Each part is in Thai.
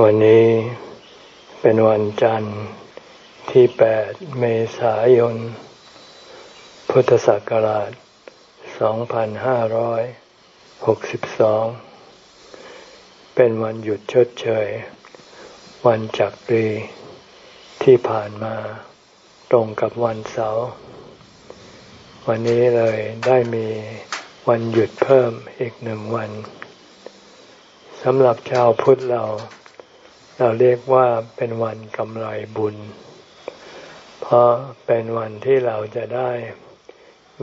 วันนี้เป็นวันจันทร์ที่ 8 เมษายน พุทธศักราช 2562 เป็นวันหยุดชดเชย วันจักรีที่ผ่านมาตรงกับวันเสาร์วันนี้เลยได้มีวันหยุดเพิ่มอีกหนึ่งวันสำหรับชาวพุทธเรา เราเรียกว่าเป็นวันกำไรบุญ เพราะเป็นวันที่เราจะได้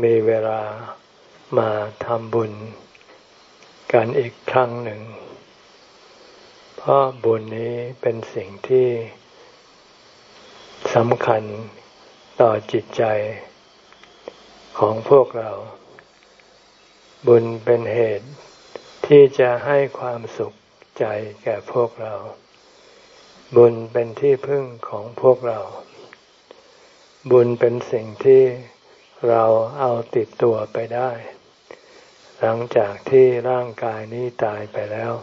มีเวลามาทำบุญ กันอีกครั้งหนึ่ง เพราะบุญนี้เป็นสิ่งที่สำคัญต่อจิตใจของพวกเรา บุญเป็นเหตุที่จะให้ความสุขใจแก่พวกเรา บุญเป็นที่พึ่งของพวกเรา บุญเป็นสิ่งที่เราเอาติดตัวไปได้ หลังจากที่ร่างกายนี้ตายไปแล้ว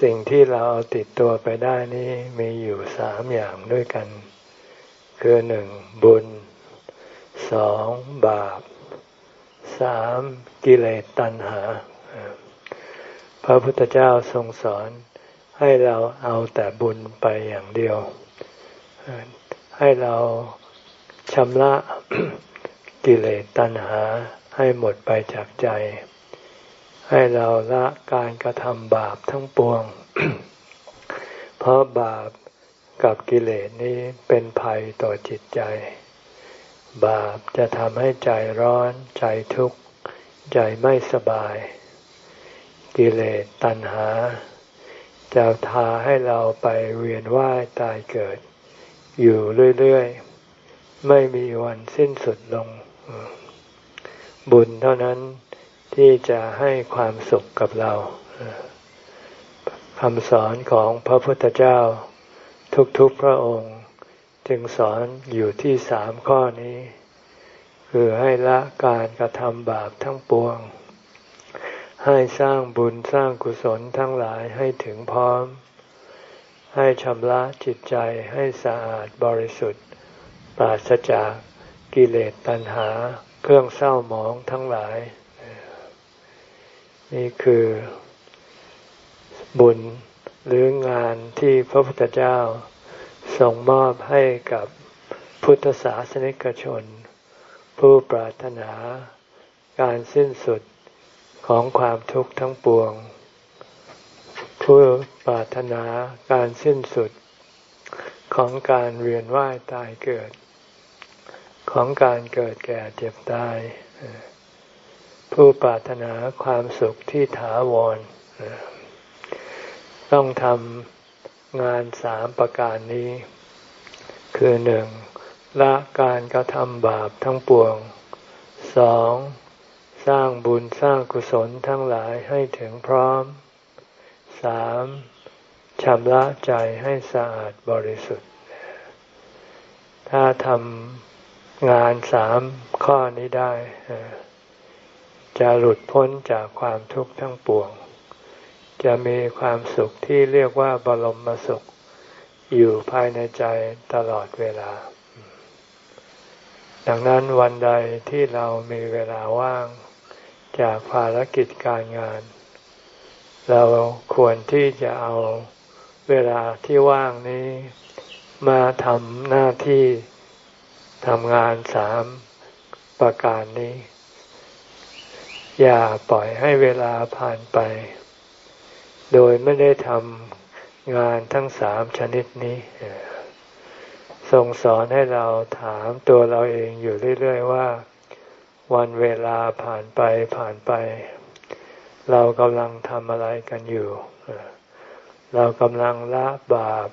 สิ่งที่เราเอาติดตัวไปได้นี้มีอยู่สามอย่างด้วยกัน คือหนึ่งบุญสองบาปสามกิเลสตัณหา พระพุทธเจ้าทรงสอน ให้เราเอาแต่บุญไปอย่างเดียว ให้เราชำระกิเลสตัณหาให้หมดไปจากใจ ให้เราละการกระทำบาปทั้งปวง เพราะบาปกับกิเลสนี้เป็นภัยต่อจิตใจ บาปจะทำให้ใจร้อน ใจทุกข์ ใจไม่สบาย กิเลสตัณหา จะพาให้เราไปเวียนว่ายตายเกิด อยู่เรื่อยๆ ไม่มีวันสิ้นสุดลง บุญเท่านั้นที่จะให้ความสุขกับเราคำสอนของพระพุทธเจ้า ทุกๆพระองค์ จึงสอนอยู่ที่สามข้อนี้ คือให้ละการกระทำบาปทั้งปวง ให้สร้างบุญสร้างกุศลทั้งหลายให้ถึงพร้อม ให้ชำระจิตใจให้สะอาดบริสุทธิ์ ปราศจากกิเลสตัณหาเครื่องเศร้าหมองทั้งหลาย นี่คือบุญหรืองานที่พระพุทธเจ้าส่งมอบให้กับพุทธศาสนิกชน ผู้ปรารถนาการสิ้นสุด ของความทุกข์ทั้งปวง ผู้ปรารถนาการสิ้นสุดของการเวียนว่ายตายเกิด ของการเกิดแก่เจ็บตาย ผู้ปรารถนาความสุขที่ถาวร ต้องทำงานสามประการนี้ คือหนึ่งละการกระทำบาปทั้งปวงสอง สร้างบุญสร้างกุศลทั้งหลายให้ถึงพร้อมสามชำระใจให้สะอาดบริสุทธิ์ ถ้าทำงานสามข้อนี้ได้ จะหลุดพ้นจากความทุกข์ทั้งปวง จะมีความสุขที่เรียกว่าบรมสุข อยู่ภายในใจตลอดเวลา ดังนั้นวันใดที่เรามีเวลาว่าง จากภารกิจการงาน เราควรที่จะเอาเวลาที่ว่างนี้มาทำหน้าที่ทำงานสามประการนี้ อย่าปล่อยให้เวลาผ่านไป โดยไม่ได้ทำงานทั้งสามชนิดนี้ทรงสอนให้เราถามตัวเราเองอยู่เรื่อย ๆ ว่า วันเวลาผ่านไปผ่านไป เรากำลังทำอะไรกันอยู่ เรากำลังละบาป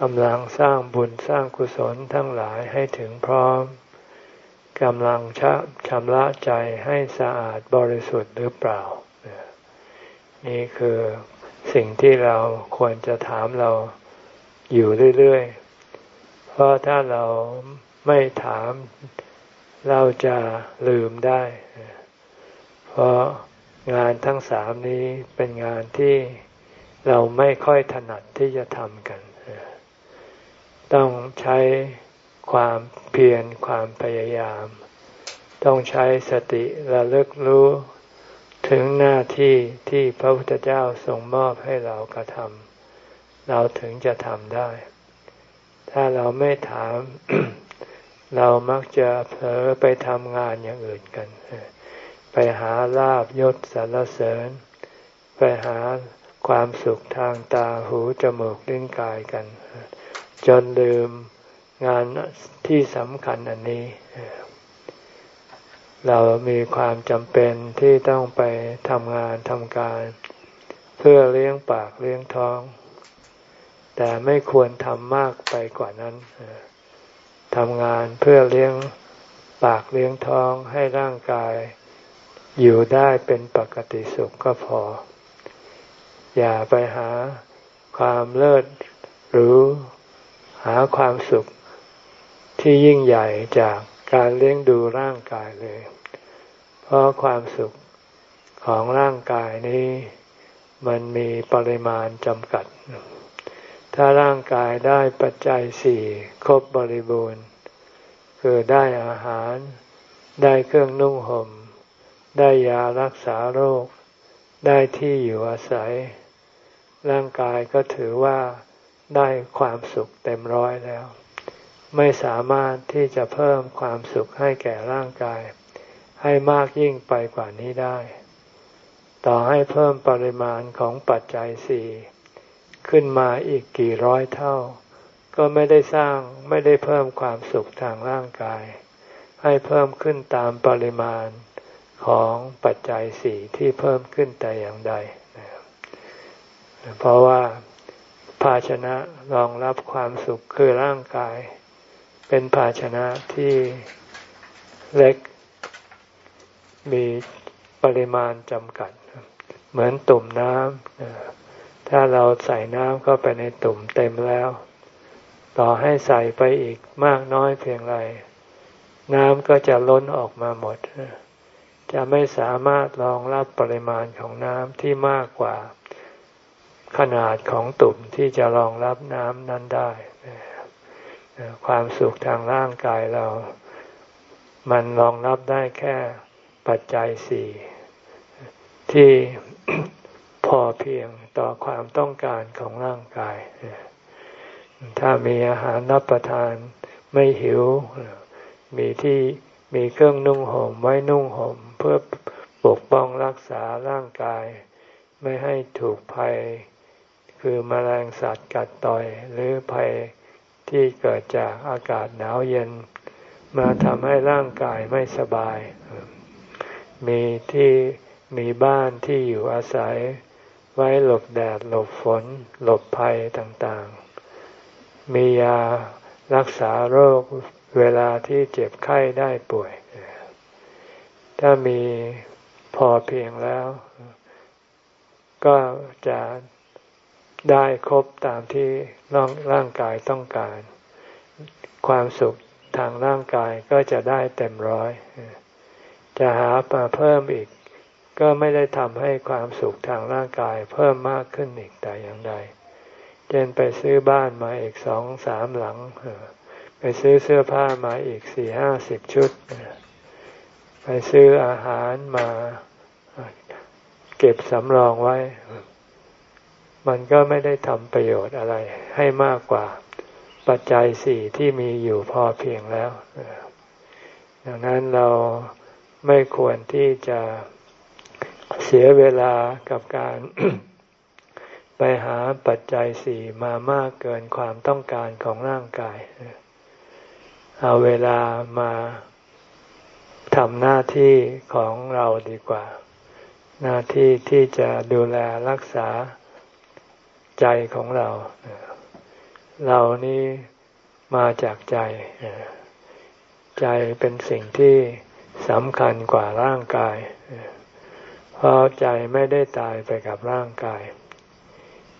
กำลังสร้างบุญสร้างกุศลทั้งหลายให้ถึงพร้อมกำลังชะชำระใจให้สะอาดบริสุทธิ์หรือเปล่า นี่คือสิ่งที่เราควรจะถามเราอยู่เรื่อยๆ เพราะถ้าเราไม่ถาม เราจะลืมได้ เพราะงานทั้งสามนี้เป็นงานที่เราไม่ค่อยถนัดที่จะทำกัน ต้องใช้ความเพียรความพยายาม ต้องใช้สติระลึกรู้ถึงหน้าที่ที่พระพุทธเจ้าทรงมอบให้เรากระทำเราถึงจะทำได้ ถ้าเราไม่ถาม เรามักจะเผลอไปทำงานอย่างอื่นกัน ไปหาลาบยศสรรเสริญ ไปหาความสุขทางตาหูจมูกลิ้นกายกัน จนลืมงานที่สำคัญอันนี้ เรามีความจำเป็นที่ต้องไปทำงานทำการ เพื่อเลี้ยงปากเลี้ยงท้อง แต่ไม่ควรทำมากไปกว่านั้น ทำงานเพื่อเลี้ยงปากเลี้ยงท้องให้ร่างกาย อยู่ได้เป็นปกติสุขก็พอ อย่าไปหาความเลิศหรือหาความสุขที่ยิ่งใหญ่จากการเลี้ยงดูร่างกายเลย เพราะความสุขของร่างกายนี้ มันมีปริมาณจำกัด ถ้าร่างกายได้ปัจจัยสี่ครบบริบูรณ์ คือได้อาหาร ได้เครื่องนุ่งหม่ม ได้ยารักษาโรค ได้ที่อยู่อาศัย ร่างกายก็ถือว่าได้ความสุขเต็มร้อยแล้ว ไม่สามารถที่จะเพิ่มความสุขให้แก่ร่างกาย ให้มากยิ่งไปกว่านี้ได้ ต่อให้เพิ่มปริมาณของปัจจัยสี่ ขึ้นมาอีกกี่ร้อยเท่า ก็ไม่ได้สร้างไม่ได้เพิ่มความสุขทางร่างกาย ให้เพิ่มขึ้นตามปริมาณของปัจจัยสี่ที่เพิ่มขึ้นแต่อย่างใด เพราะว่าภาชนะรองรับความสุขคือร่างกาย เป็นภาชนะที่เล็ก มีปริมาณจำกัด เหมือนตุ่มน้ำ ถ้าเราใส่น้ำเข้าไปในตุ่มเต็มแล้ว ต่อให้ใส่ไปอีกมากน้อยเพียงไร น้ำก็จะล้นออกมาหมด จะไม่สามารถรองรับปริมาณของน้ำที่มากกว่า ขนาดของตุ่มที่จะรองรับน้ำนั้นได้ ความสุขทางร่างกายเรา มันรองรับได้แค่ปัจจัยสี่ที่พอเพียงต่อความต้องการของร่างกาย ถ้ามีอาหารรับประทานไม่หิว มีที่มีเครื่องนุ่งห่มไว้นุ่งห่มเพื่อปกป้องรักษาร่างกาย ไม่ให้ถูกภัย คือมแมลงสัตว์กัดต่อยหรือภัยที่เกิดจากอากาศหนาวเย็น มาทำให้ร่างกายไม่สบาย มีที่มีบ้านที่อยู่อาศัย ไว้หลบแดด หลบฝน หลบภัยต่างๆ มียารักษาโรคเวลาที่เจ็บไข้ได้ป่วย ถ้ามีพอเพียงแล้ว ก็จะได้ครบตามที่ร่างกายต้องการ ความสุขทางร่างกายก็จะได้เต็มร้อย จะหามาเพิ่มอีก ก็ไม่ได้ทำให้ความสุขทางร่างกายเพิ่มมากขึ้นอีกแต่อย่างใด เช่นไปซื้อบ้านมาอีกสองสามหลัง ไปซื้อเสื้อผ้ามาอีกสี่ห้าสิบชุด ไปซื้ออาหารมาเก็บสำรองไว้ มันก็ไม่ได้ทำประโยชน์อะไรให้มากกว่าปัจจัยสี่ที่มีอยู่พอเพียงแล้ว ดังนั้นเราไม่ควรที่จะ เสียเวลากับการ ไปหาปัจจัยสี่มามากเกินความต้องการของร่างกาย เอาเวลามาทำหน้าที่ของเราดีกว่า หน้าที่ที่จะดูแลรักษาใจของเรา เรานี้มาจากใจ ใจเป็นสิ่งที่สำคัญกว่าร่างกาย เพราะใจไม่ได้ตายไปกับร่างกาย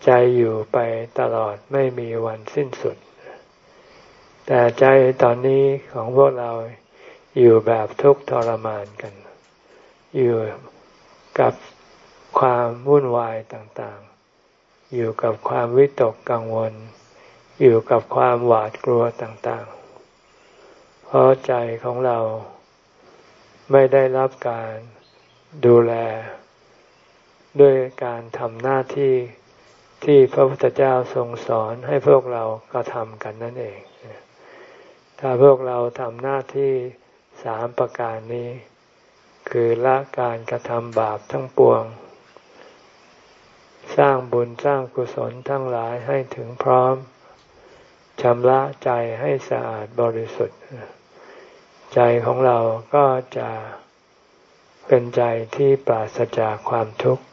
ใจอยู่ไปตลอดไม่มีวันสิ้นสุด แต่ใจตอนนี้ของพวกเราอยู่แบบทุกข์ทรมานกัน อยู่กับความวุ่นวายต่างๆ อยู่กับความวิตกกังวล อยู่กับความหวาดกลัวต่างๆ เพราะใจของเราไม่ได้รับการ ดูแล ด้วยการทำหน้าที่ที่พระพุทธเจ้าทรงสอนให้พวกเรากระทำกันนั่นเอง ถ้าพวกเราทำหน้าที่สามประการนี้ คือละการกระทำบาปทั้งปวง สร้างบุญสร้างกุศลทั้งหลายให้ถึงพร้อมชำระใจให้สะอาดบริสุทธิ์ ใจของเราก็จะ เป็นใจที่ปราศจากความทุกข์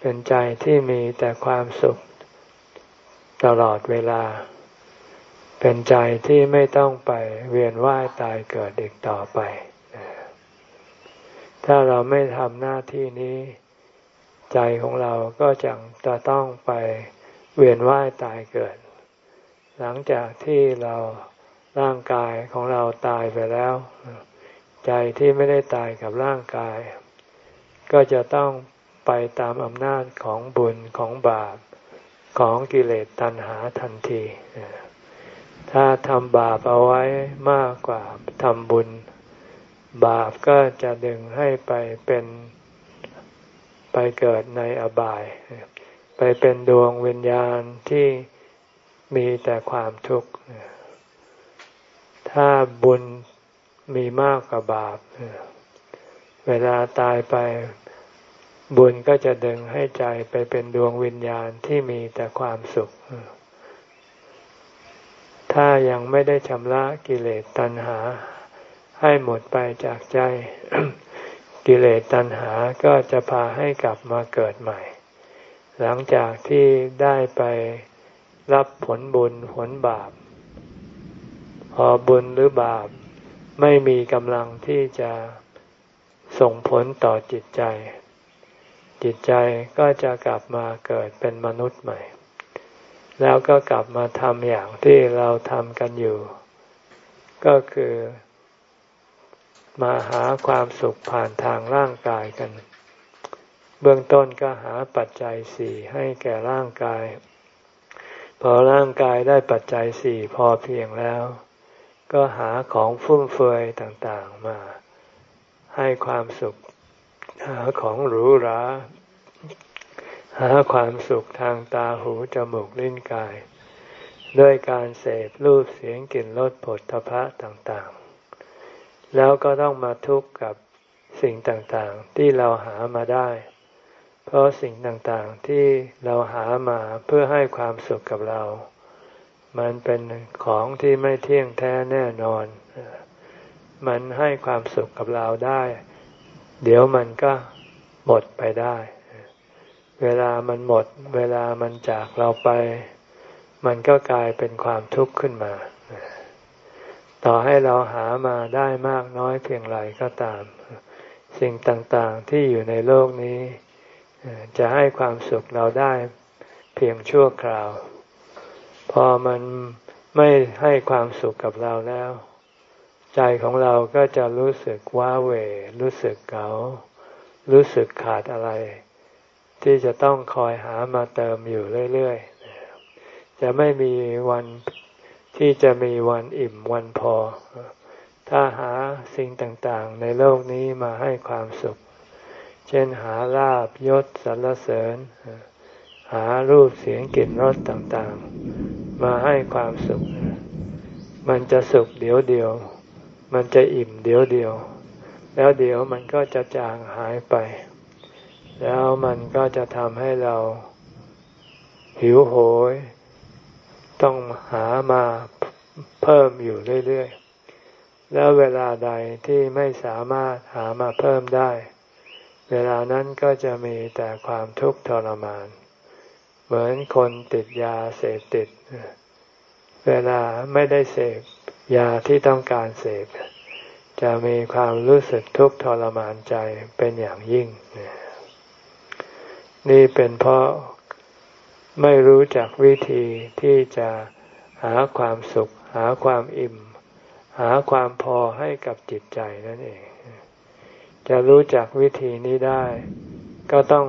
เป็นใจที่มีแต่ความสุขตลอดเวลา เป็นใจที่ไม่ต้องไปเวียนว่ายตายเกิดอีกต่อไป ถ้าเราไม่ทำหน้าที่นี้ ใจของเราก็จะจะต้องไปเวียนว่ายตายเกิด หลังจากที่เราร่างกายของเราตายไปแล้ว ใจที่ไม่ได้ตายกับร่างกาย ก็จะต้องไปตามอำนาจของบุญของบาปของกิเลสตัณหาทันที ถ้าทำบาปเอาไว้มากกว่าทำบุญ บาปก็จะดึงให้ไปเป็นไปเกิดในอบาย ไปเป็นดวงวิญญาณที่มีแต่ความทุกข์ ถ้าบุญ มีมากกว่าบาป เวลาตายไปบุญก็จะดึงให้ใจไปเป็นดวงวิญญาณที่มีแต่ความสุข ถ้ายังไม่ได้ชำระกิเลสตัณหา ให้หมดไปจากใจ กิเลสตัณหาก็จะพาให้กลับมาเกิดใหม่ หลังจากที่ได้ไปรับผลบุญผลบาป พอบุญหรือบาป ไม่มีกำลังที่จะส่งผลต่อจิตใจ จิตใจก็จะกลับมาเกิดเป็นมนุษย์ใหม่ แล้วก็กลับมาทำอย่างที่เราทำกันอยู่ ก็คือ มาหาความสุขผ่านทางร่างกายกัน เบื้องต้นก็หาปัจจัยสี่ให้แก่ร่างกาย พอร่างกายได้ปัจจัยสี่พอเพียงแล้ว ก็หาของฟุ่มเฟือยต่างๆมา ให้ความสุข หาของหรูหรา หาความสุขทางตาหูจมูกลิ้นกาย ด้วยการเสพรูปเสียงกลิ่นรสผลทพะต่างๆ แล้วก็ต้องมาทุกข์กับสิ่งต่างๆ ที่เราหามาได้ เพราะสิ่งต่างๆที่เราหามาเพื่อให้ความสุขกับเรา มันเป็นของที่ไม่เที่ยงแท้แน่นอน มันให้ความสุขกับเราได้ เดี๋ยวมันก็หมดไปได้ เวลามันหมด เวลามันจากเราไป มันก็กลายเป็นความทุกข์ขึ้นมา ต่อให้เราหามาได้มากน้อยเพียงไรก็ตาม สิ่งต่างๆที่อยู่ในโลกนี้ จะให้ความสุขเราได้เพียงชั่วคราว พอมันไม่ให้ความสุขกับเราแล้ว ใจของเราก็จะรู้สึกว้าเหวรู้สึกเการู้สึกขาดอะไร ที่จะต้องคอยหามาเติมอยู่เรื่อยๆจะไม่มีวันที่จะมีวันอิ่มวันพอ ถ้าหาสิ่งต่างๆ ในโลกนี้มาให้ความสุข เช่นหาลาบยศสรรเสริญ หารูปเสียงกลิ่นรสต่างๆ มาให้ความสุข มันจะสุขเดี๋ยวเดียว มันจะอิ่มเดี๋ยวเดียว แล้วเดี๋ยวมันก็จะจางหายไป แล้วมันก็จะทำให้เราหิวโหย ต้องหามาเพิ่มอยู่เรื่อยๆ แล้วเวลาใดที่ไม่สามารถหามาเพิ่มได้ เวลานั้นก็จะมีแต่ความทุกข์ทรมาน เหมือนคนติดยาเสพติด เวลาไม่ได้เสพยาที่ต้องการเสพ จะมีความรู้สึกทุกข์ทรมานใจเป็นอย่างยิ่ง นี่เป็นเพราะไม่รู้จักวิธีที่จะหาความสุข หาความอิ่ม หาความพอให้กับจิตใจนั่นเอง จะรู้จักวิธีนี้ได้ ก็ต้อง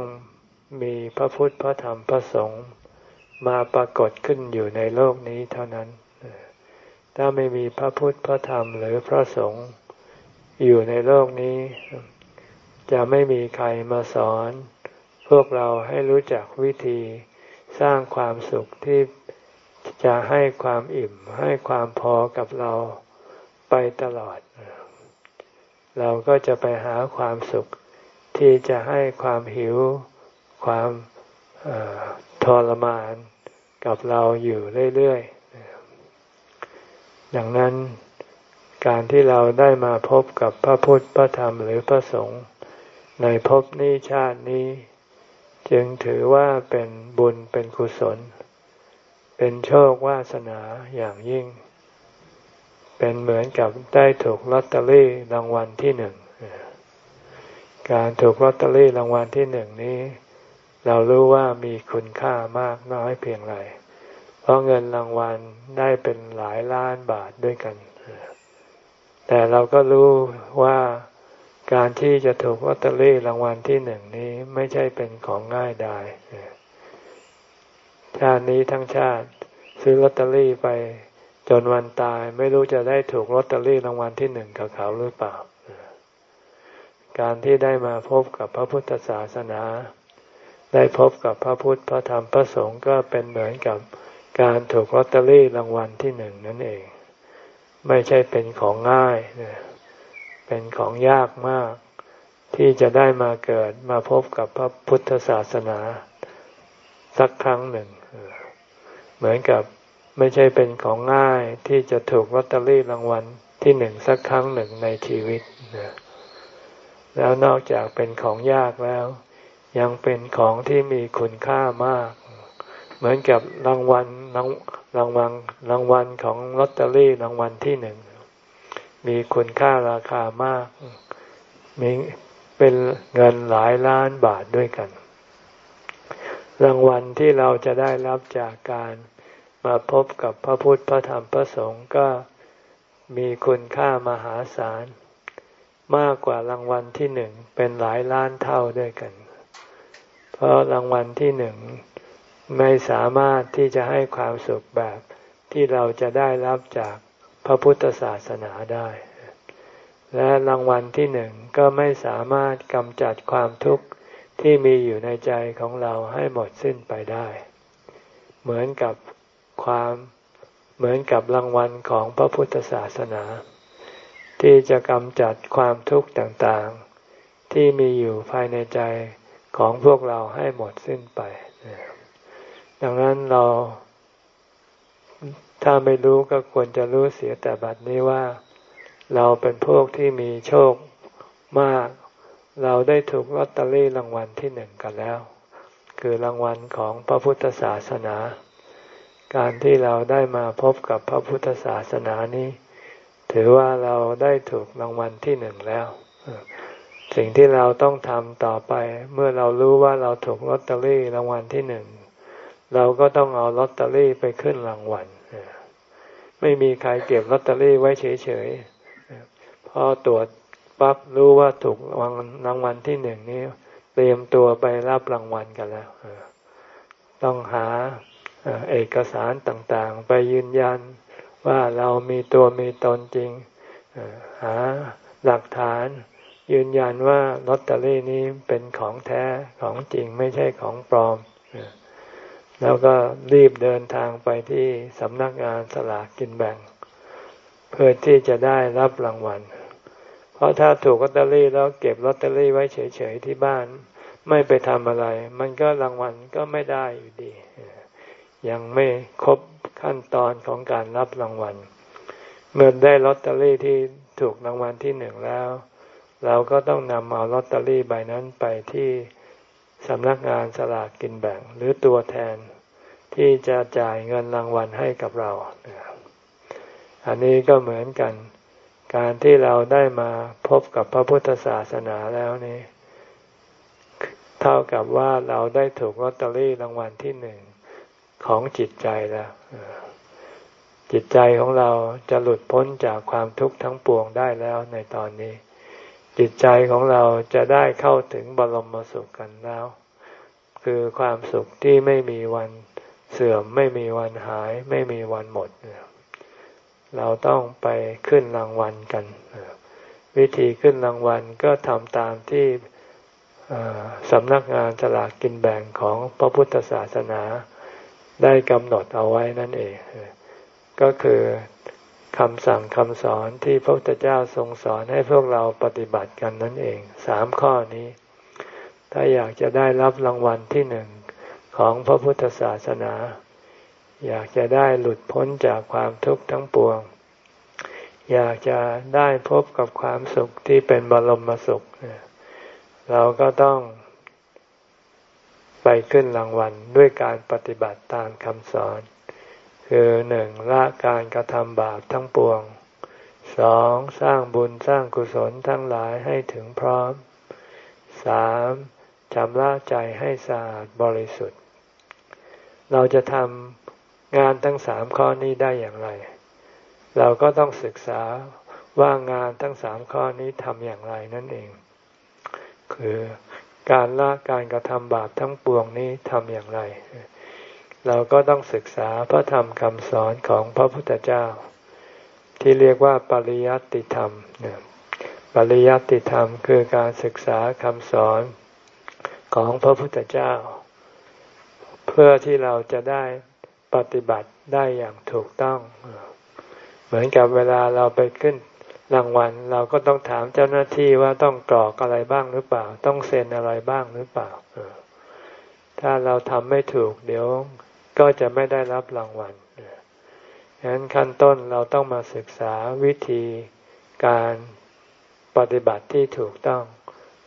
มีพระพุทธพระธรรมพระสงฆ์มาปรากฏขึ้นอยู่ในโลกนี้เท่านั้น ถ้าไม่มีพระพุทธพระธรรมหรือพระสงฆ์อยู่ในโลกนี้ จะไม่มีใครมาสอน พวกเราให้รู้จักวิธีสร้างความสุขที่จะให้ความอิ่มให้ความพอกับเราไปตลอด เราก็จะไปหาความสุขที่จะให้ความหิว ความทรมานกับเราอยู่เรื่อยๆ ดังนั้นการที่เราได้มาพบกับพระพุทธ พระธรรมหรือพระสงฆ์ในภพนี้ชาตินี้ จึงถือว่าเป็นบุญเป็นกุศล เป็นโชควาสนาอย่างยิ่ง เป็นเหมือนกับได้ถูกลอตเตอรี่รางวัลที่หนึ่ง การถูกลอตเตอรี่รางวัลที่หนึ่งนี้ เรารู้ว่ามีคุณค่ามากน้อยเพียงไร เพราะเงินรางวัลได้เป็นหลายล้านบาทด้วยกัน แต่เราก็รู้ว่าการที่จะถูกลอตเตอรี่รางวัลที่หนึ่งนี้ไม่ใช่เป็นของง่ายดายชาตินี้ทั้งชาติซื้อลอตเตอรี่ไปจนวันตายไม่รู้จะได้ถูกลอตเตอรี่รางวัลที่หนึ่งกับเขาหรือเปล่า การที่ได้มาพบกับพระพุทธศาสนา ได้พบกับพระพุทธพระธรรมพระสงฆ์ก็เป็นเหมือนกับการถูกลอตเตอรี่รางวัลที่หนึ่งนั่นเอง ไม่ใช่เป็นของง่าย เป็นของยากมาก ที่จะได้มาเกิดมาพบกับพระพุทธศาสนาสักครั้งหนึ่ง เหมือนกับไม่ใช่เป็นของง่ายที่จะถูกลอตเตอรี่รางวัลที่หนึ่งสักครั้งหนึ่งในชีวิต แล้วนอกจากเป็นของยากแล้ว ยังเป็นของที่มีคุณค่ามาก เหมือนกับรางวัลรางรางวัลรางวัลของลอตเตอรี่รางวัลที่หนึ่ง มีคุณค่าราคามาก มีเป็นเงินหลายล้านบาทด้วยกัน รางวัลที่เราจะได้รับจากการมาพบกับพระพุทธพระธรรมพระสงฆ์ก็มีคุณค่ามหาศาล มากกว่ารางวัลที่หนึ่งเป็นหลายล้านเท่าด้วยกัน เพราะรางวัลที่หนึ่งไม่สามารถที่จะให้ความสุขแบบที่เราจะได้รับจากพระพุทธศาสนาได้ และรางวัลที่หนึ่งก็ไม่สามารถกำจัดความทุกข์ที่มีอยู่ในใจของเราให้หมดสิ้นไปได้ เหมือนกับความเหมือนกับรางวัลของพระพุทธศาสนา ที่จะกำจัดความทุกข์ต่างๆ ที่มีอยู่ภายในใจ ของพวกเราให้หมดสิ้นไป ดังนั้นเราถ้าไม่รู้ก็ควรจะรู้เสียแต่บัดนี้ว่า เราเป็นพวกที่มีโชคมาก เราได้ถูกลอตเตอรี่รางวัลที่หนึ่งกันแล้ว คือรางวัลของพระพุทธศาสนา การที่เราได้มาพบกับพระพุทธศาสนานี้ ถือว่าเราได้ถูกรางวัลที่หนึ่งแล้ว สิ่งที่เราต้องทำต่อไป เมื่อเรารู้ว่าเราถูกลอตเตอรี่รางวัลที่หนึ่งเราก็ต้องเอาลอตเตอรี่ไปขึ้นรางวัลไม่มีใครเก็บลอตเตอรี่ไว้เฉยๆพอตรวจปั๊บรู้ว่าถูกรางวัลที่หนึ่งนี้เตรียมตัวไปรับรางวัลกันแล้วต้องหาเอกสารต่างๆ ไปยืนยันว่าเรามีตัวมีตนจริงหาหลักฐาน ยืนยันว่าลอตเตอรี่นี้เป็นของแท้ของจริงไม่ใช่ของปลอม แล้วก็รีบเดินทางไปที่สำนักงานสลากกินแบ่ง เพื่อที่จะได้รับรางวัล เพราะถ้าถูกลอตเตอรี่แล้วเก็บลอตเตอรี่ไว้เฉยๆที่บ้าน ไม่ไปทำอะไร มันก็รางวัลก็ไม่ได้อยู่ดี ยังไม่ครบขั้นตอนของการรับรางวัล เมื่อได้ลอตเตอรี่ที่ถูกรางวัลที่หนึ่งแล้ว เราก็ต้องนำเอาลอตเตอรี่ใบนั้นไปที่สำนักงานสลากกินแบ่ง หรือตัวแทนที่จะจ่ายเงินรางวัลให้กับเรา อันนี้ก็เหมือนกัน การที่เราได้มาพบกับพระพุทธศาสนาแล้วนี่เท่ากับว่าเราได้ถูกลอตเตอรี่รางวัลที่หนึ่งของจิตใจแล้วจิตใจของเราจะหลุดพ้นจากความทุกข์ทั้งปวงได้แล้วในตอนนี้ จิตใจของเราจะได้เข้าถึงบรมสุขกันแล้ว คือความสุขที่ไม่มีวันเสื่อมไม่มีวันหาย ไม่มีวันหมด เราต้องไปขึ้นรางวัลกัน วิธีขึ้นรางวัลก็ทำตามที่สำนักงานสลากกินแบ่งของพระพุทธศาสนาได้กำหนดเอาไว้นั่นเอง ก็คือ คำสั่งคำสอนที่พระพุทธเจ้าทรงสอนให้พวกเราปฏิบัติกันนั่นเองสามข้อนี้ ถ้าอยากจะได้รับรางวัลที่หนึ่งของพระพุทธศาสนา อยากจะได้หลุดพ้นจากความทุกข์ทั้งปวง อยากจะได้พบกับความสุขที่เป็นบรมสุข เราก็ต้องไปขึ้นรางวัลด้วยการปฏิบัติตามคำสอน คือหนึ่งละการกระทำบาปทั้งปวงสองสร้างบุญสร้างกุศลทั้งหลายให้ถึงพร้อมสามชำระใจให้สะอาดบริสุทธิ์ เราจะทำงานทั้งสามข้อนี้ได้อย่างไร เราก็ต้องศึกษาว่างานทั้งสามข้อนี้ทำอย่างไรนั่นเอง คือการละการกระทำบาปทั้งปวงนี้ทำอย่างไร เราก็ต้องศึกษาพระธรรมคำสอนของพระพุทธเจ้า ที่เรียกว่าปริยัติธรรม ปริยัติธรรมคือการศึกษาคำสอนของพระพุทธเจ้า เพื่อที่เราจะได้ปฏิบัติได้อย่างถูกต้อง เหมือนกับเวลาเราไปขึ้นรางวัล เราก็ต้องถามเจ้าหน้าที่ว่าต้องกรอกอะไรบ้างหรือเปล่า ต้องเซ็นอะไรบ้างหรือเปล่าถ้าเราทำไม่ถูก เดี๋ยว ก็จะไม่ได้รับรางวัลฉะนั้นขั้นต้นเราต้องมาศึกษาวิธีการปฏิบัติที่ถูกต้อง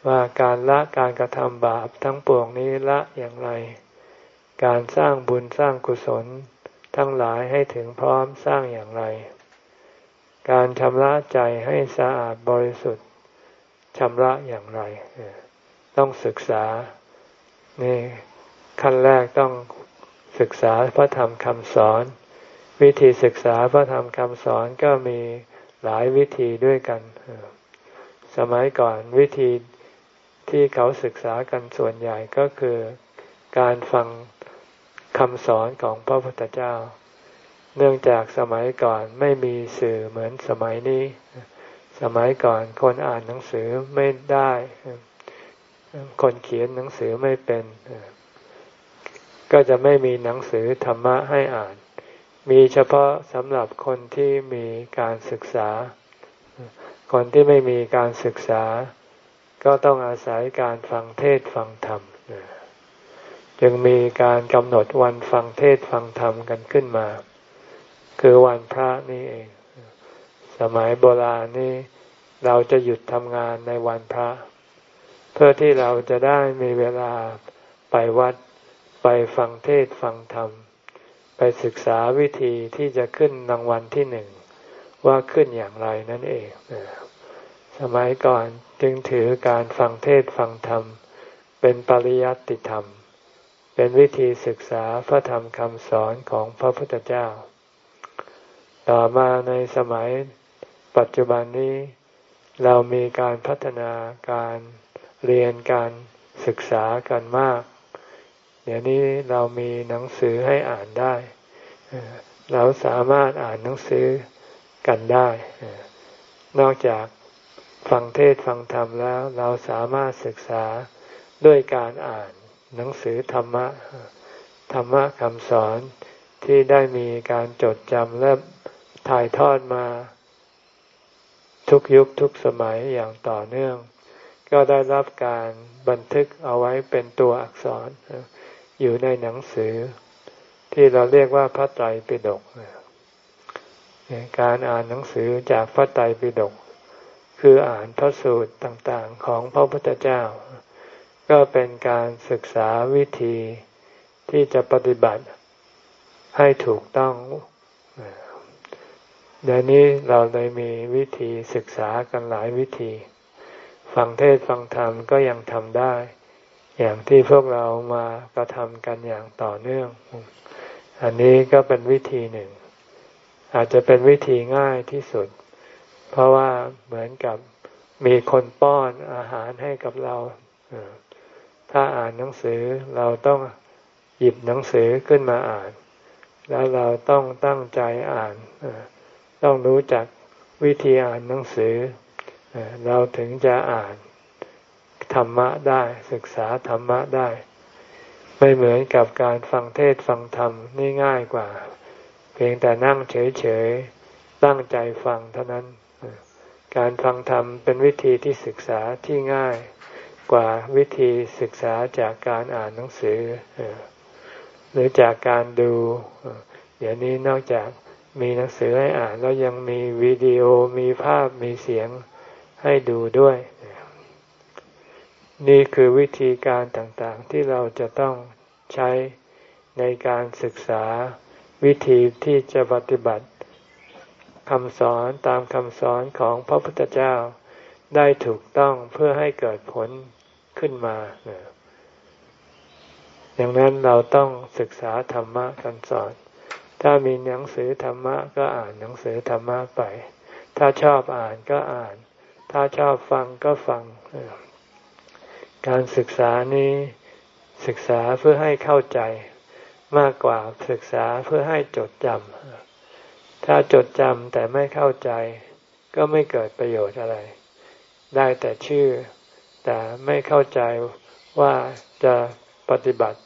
ว่าการละการกระทำบาปทั้งปวงนี้ละอย่างไร การสร้างบุญสร้างกุศลทั้งหลายให้ถึงพร้อมสร้างอย่างไร การชำระใจให้สะอาดบริสุทธิ์ชำระอย่างไร ต้องศึกษา นี่ขั้นแรกต้อง ศึกษาพระธรรมคำสอน วิธีศึกษาพระธรรมคำสอนก็มีหลายวิธีด้วยกัน สมัยก่อนวิธีที่เขาศึกษากันส่วนใหญ่ก็คือการฟังคำสอนของพระพุทธเจ้า เนื่องจากสมัยก่อนไม่มีสื่อเหมือนสมัยนี้ สมัยก่อนคนอ่านหนังสือไม่ได้ คนเขียนหนังสือไม่เป็น ก็จะไม่มีหนังสือธรรมะให้อ่าน มีเฉพาะสำหรับคนที่มีการศึกษา คนที่ไม่มีการศึกษา ก็ต้องอาศัยการฟังเทศฟังธรรมจึงมีการกำหนดวันฟังเทศฟังธรรมกันขึ้นมา คือวันพระนี่เอง สมัยโบราณนี่เราจะหยุดทำงานในวันพระ เพื่อที่เราจะได้มีเวลาไปวัด ไปฟังเทศฟังธรรม ไปศึกษาวิธีที่จะขึ้นรางวัลที่หนึ่ง ว่าขึ้นอย่างไรนั่นเอง สมัยก่อนจึงถือการฟังเทศฟังธรรม เป็นปริยัติธรรม เป็นวิธีศึกษาพระธรรมคำสอนของพระพุทธเจ้า ต่อมาในสมัยปัจจุบันนี้เรามีการพัฒนาการเรียนการศึกษากันมาก เดี๋ยวนี้เรามีหนังสือให้อ่านได้ เราสามารถอ่านหนังสือกันได้ นอกจากฟังเทศฟังธรรมแล้ว เราสามารถศึกษาด้วยการอ่านหนังสือธรรมะ ธรรมะคำสอนที่ได้มีการจดจำและถ่ายทอดมา ทุกยุคทุกสมัยอย่างต่อเนื่อง ก็ได้รับการบันทึกเอาไว้เป็นตัวอักษร อยู่ในหนังสือ ที่เราเรียกว่าพระไตรปิฎกการอ่านหนังสือจากพระไตรปิฎกคืออ่านพระสูตรต่างๆของพระพุทธเจ้า ก็เป็นการศึกษาวิธีที่จะปฏิบัติให้ถูกต้องเดี๋ยวนี้เราเลยมีวิธีศึกษากันหลายวิธี ฟังเทศฟังธรรมก็ยังทำได้ อย่างที่พวกเรามากระทำกันอย่างต่อเนื่อง อันนี้ก็เป็นวิธีหนึ่ง อาจจะเป็นวิธีง่ายที่สุด เพราะว่าเหมือนกับมีคนป้อนอาหารให้กับเรา ถ้าอ่านหนังสือเราต้องหยิบหนังสือขึ้นมาอ่าน แล้วเราต้องตั้งใจอ่าน ต้องรู้จักวิธีอ่านหนังสือ เราถึงจะอ่าน ธรรมะได้ศึกษาธรรมะได้ ไม่เหมือนกับการฟังเทศฟังธรรมนี่ง่ายกว่า เพียงแต่นั่งเฉยๆตั้งใจฟังเท่านั้น การฟังธรรมเป็นวิธีที่ศึกษาที่ง่ายกว่าวิธีศึกษาจากการอ่านหนังสือ หรือจากการดูเดี๋ยวนี้นอกจากมีหนังสือให้อ่านแล้วยังมีวิดีโอมีภาพมีเสียงให้ดูด้วย นี่คือวิธีการต่างๆ ที่เราจะต้องใช้ในการศึกษาวิธีที่จะปฏิบัติคำสอนตามคำสอนของพระพุทธเจ้าได้ถูกต้องเพื่อให้เกิดผลขึ้นมาอย่างนั้นเราต้องศึกษาธรรมะกันสอน ถ้ามีหนังสือธรรมะก็อ่านหนังสือธรรมะไป ถ้าชอบอ่านก็อ่าน ถ้าชอบฟังก็ฟัง การศึกษานี้ศึกษาเพื่อให้เข้าใจมากกว่าศึกษาเพื่อให้จดจำ ถ้าจดจำแต่ไม่เข้าใจ ก็ไม่เกิดประโยชน์อะไร ได้แต่ชื่อ แต่ไม่เข้าใจว่าจะปฏิบัติ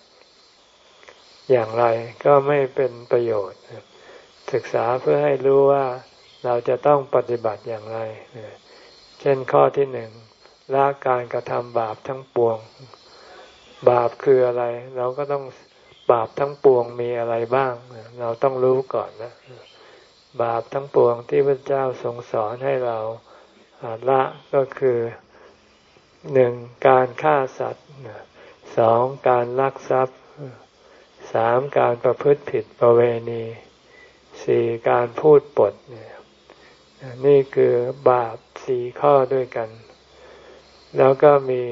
อย่างไรก็ไม่เป็นประโยชน์ ศึกษาเพื่อให้รู้ว่าเราจะต้องปฏิบัติอย่างไร เช่นข้อที่หนึ่ง ละการกระทำบาปทั้งปวง บาปคืออะไร เราก็ต้องบาปทั้งปวงมีอะไรบ้าง เราต้องรู้ก่อนนะบาปทั้งปวงที่พระเจ้าทรงสอนให้เราละก็คือหนึ่งการฆ่าสัตว์สองการลักทรัพย์สามการประพฤติผิดประเวณีสี่การพูดปดนี่คือบาปสี่ข้อด้วยกัน แล้วก็มี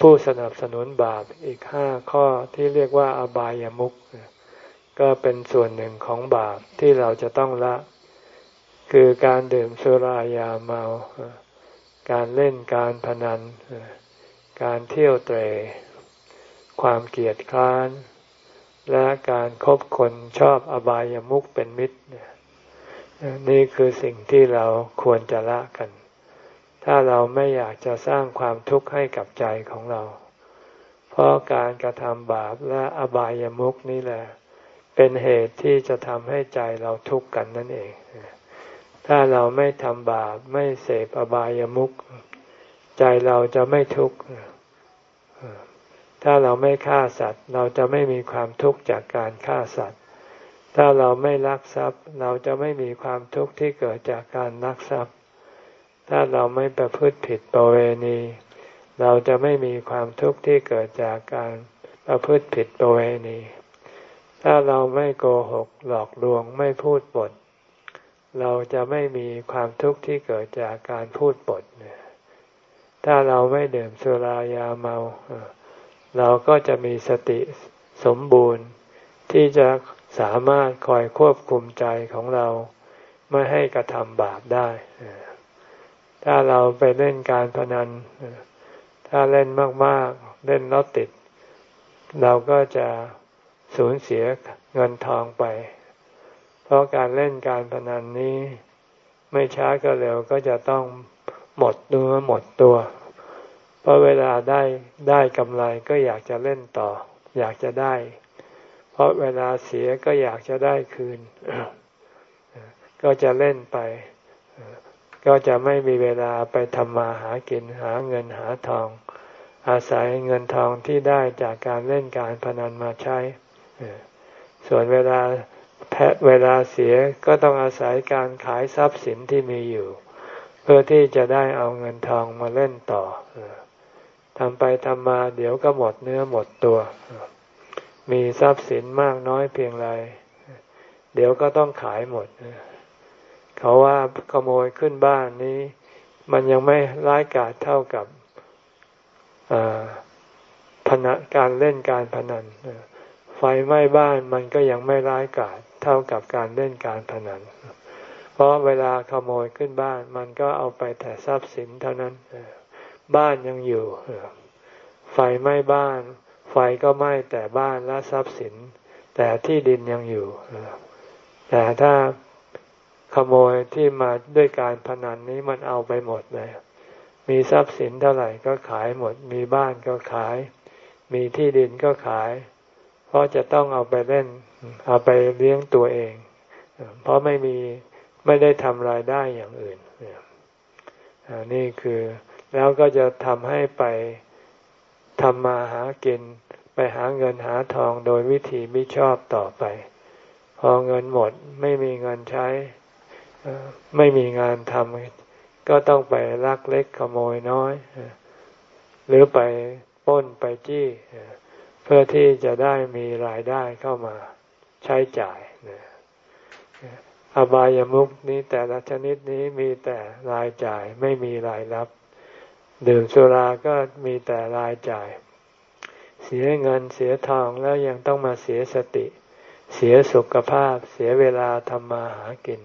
ผู้สนับสนุนบาปอีกห้าข้อที่เรียกว่าอบายามุขก็เป็นส่วนหนึ่งของบาปที่เราจะต้องละ คือการดื่มสุรายาเมา การเล่นการพนัน การเที่ยวเตร ความเกียดคร้าน และการครบคนชอบอบายามุขเป็นมิตร นี่คือสิ่งที่เราควรจะละกัน ถ้าเราไม่อยากจะสร้างความทุกข์ให้กับใจของเรา เพราะการกระทำบาปและอบายามุขนี่แหละ เป็นเหตุที่จะทำให้ใจเราทุกข์กันนั่นเอง ถ้าเราไม่ทำบาปไม่เสพอบายามุขใจเราจะไม่ทุกข์ถ้าเราไม่ฆ่าสัตว์ เราจะไม่มีความทุกข์จากการฆ่าสัตว์ ถ้าเราไม่ลักทรัพย์ เราจะไม่มีความทุกข์ที่เกิดจากการลักทรัพย์ ถ้าเราไม่ประพฤติผิดประเวณี เราจะไม่มีความทุกข์ที่เกิดจากการประพฤติผิดประเวณี ถ้าเราไม่โกหกหลอกลวงไม่พูดปด เราจะไม่มีความทุกข์ที่เกิดจากการพูดปด ถ้าเราไม่ดื่มสุรายาเมา เราก็จะมีสติสมบูรณ์ที่จะสามารถคอยควบคุมใจของเรา ไม่ให้กระทำบาปได้ ถ้าเราไปเล่นการพนัน ถ้าเล่นมากๆ เล่นแล้วติด เราก็จะสูญเสียเงินทองไป เพราะการเล่นการพนันนี้ ไม่ช้าก็เร็วก็จะต้องหมดเนื้อหมดตัว เพราะเวลาได้ได้กำไรก็อยากจะเล่นต่อ อยากจะได้ เพราะเวลาเสียก็อยากจะได้คืน ก็จะเล่นไป ก็จะไม่มีเวลาไปทำมาหากินหาเงินหาทอง อาศัยเงินทองที่ได้จากการเล่นการพนันมาใช้ ส่วนเวลาแพ้เวลาเสียก็ต้องอาศัยการขายทรัพย์สินที่มีอยู่ เพื่อที่จะได้เอาเงินทองมาเล่นต่อทำไปทำมาเดี๋ยวก็หมดเนื้อหมดตัว มีทรัพย์สินมากน้อยเพียงไร เดี๋ยวก็ต้องขายหมด เขาว่าขโมยขึ้นบ้านนี้ มันยังไม่ร้ายกาจเท่ากับพนันการเล่นการพนันไฟไหม้บ้านมันก็ยังไม่ร้ายกาจเท่ากับการเล่นการพนันเพราะเวลาขโมยขึ้นบ้าน มันก็เอาไปแต่ทรัพย์สินเท่านั้นบ้านยังอยู่ไฟไฟไหม้บ้าน ไฟก็ไหม้แต่บ้านและทรัพย์สิน แต่ที่ดินยังอยู่แต่ถ้า ขโมยที่มาด้วยการพนันนี้มันเอาไปหมดเลย มีทรัพย์สินเท่าไหร่ก็ขายหมด มีบ้านก็ขาย มีที่ดินก็ขาย เพราะจะต้องเอาไปเล่น เอาไปเลี้ยงตัวเอง เพราะไม่มีไม่ได้ทำรายได้อย่างอื่นนี่คือแล้วก็จะทำให้ไปทำมาหากิน ไปหาเงินหาทองโดยวิธีไม่ชอบต่อไป พอเงินหมดไม่มีเงินใช้ ไม่มีงานทำก็ต้องไปลักเล็กขโมยน้อย หรือไปป้นไปจี้เพื่อที่จะได้มีรายได้เข้ามาใช้จ่ายอบายามุกนี้แต่ละชนิดนี้มีแต่รายจ่ายไม่มีรายรับ ดื่มสุราก็มีแต่รายจ่าย เสียเงินเสียทองแล้วยังต้องมาเสียสติ เสียสุขภาพ เสียเวลาทำมาหากิน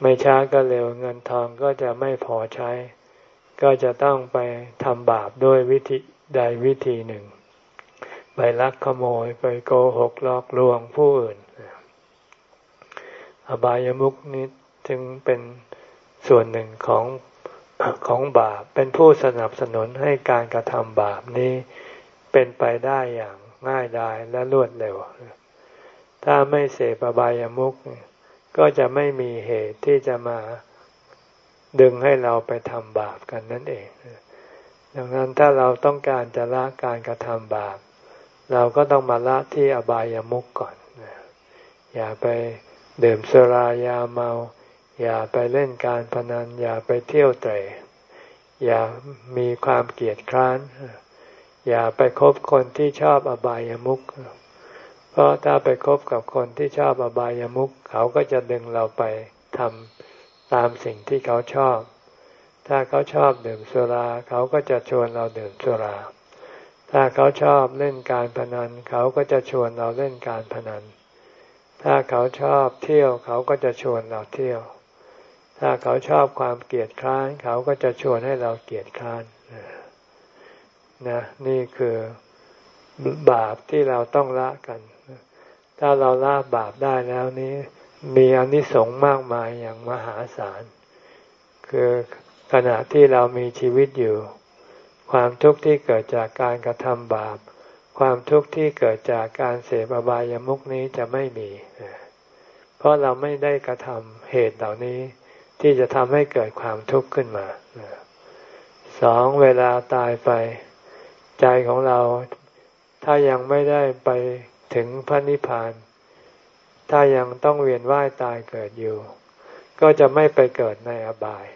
ไม่ช้าก็เร็วเงินทองก็จะไม่พอใช้ ก็จะต้องไปทำบาปด้วยวิธีใดวิธีหนึ่ง ไปลักขโมยไปโกหกหลอกลวงผู้อื่น อบายามุกนี้จึงเป็นส่วนหนึ่งของของบาปเป็นผู้สนับสนุนให้การกระทำบาปนี้เป็นไปได้อย่างง่ายดายและรวดเร็ว ถ้าไม่เสพบายามุก ก็จะไม่มีเหตุที่จะมาดึงให้เราไปทำบาปกันนั่นเอง ดังนั้นถ้าเราต้องการจะละการกระทำบาป เราก็ต้องมาละที่อบายามุกก่อน อย่าไปดื่มสรายาเมา อย่าไปเล่นการพนัน อย่าไปเที่ยวเตะอย่ามีความเกลียดคร้าน อย่าไปคบคนที่ชอบอบายามุขเเพราะถ้าไปคบกับคนที่ชอบอบายามุขเขาก็จะดึงเราไปทำตามสิ่งที่เขาชอบ ถ้าเขาชอบดื่มสุรา เขาก็จะชวนเราดื่มสุรา ถ้าเขาชอบเล่นการพนัน เขาก็จะชวนเราเล่นการพนัน ถ้าเขาชอบเที่ยวเขาก็จะชวนเราเที่ยว ถ้าเขาชอบความเกลียดคร้าน เขาก็จะชวนให้เราเกลียดคร้านนะนี่คือบาปที่เราต้องละกัน ถ้าเราละบาปได้แล้วนี้ มีอนิสงส์มากมายอย่างมหาศาล คือขณะที่เรามีชีวิตอยู่ ความทุกข์ที่เกิดจากการกระทำบาป ความทุกข์ที่เกิดจากการเสพอบายามุขนี้จะไม่มี เพราะเราไม่ได้กระทำเหตุเหล่านี้ ที่จะทำให้เกิดความทุกข์ขึ้นมาสองเวลาตายไป ใจของเราถ้ายังไม่ได้ไป ถึงพระนิพพาน ถ้ายังต้องเวียนว่ายตายเกิดอยู่ ก็จะไม่ไปเกิดในอบาย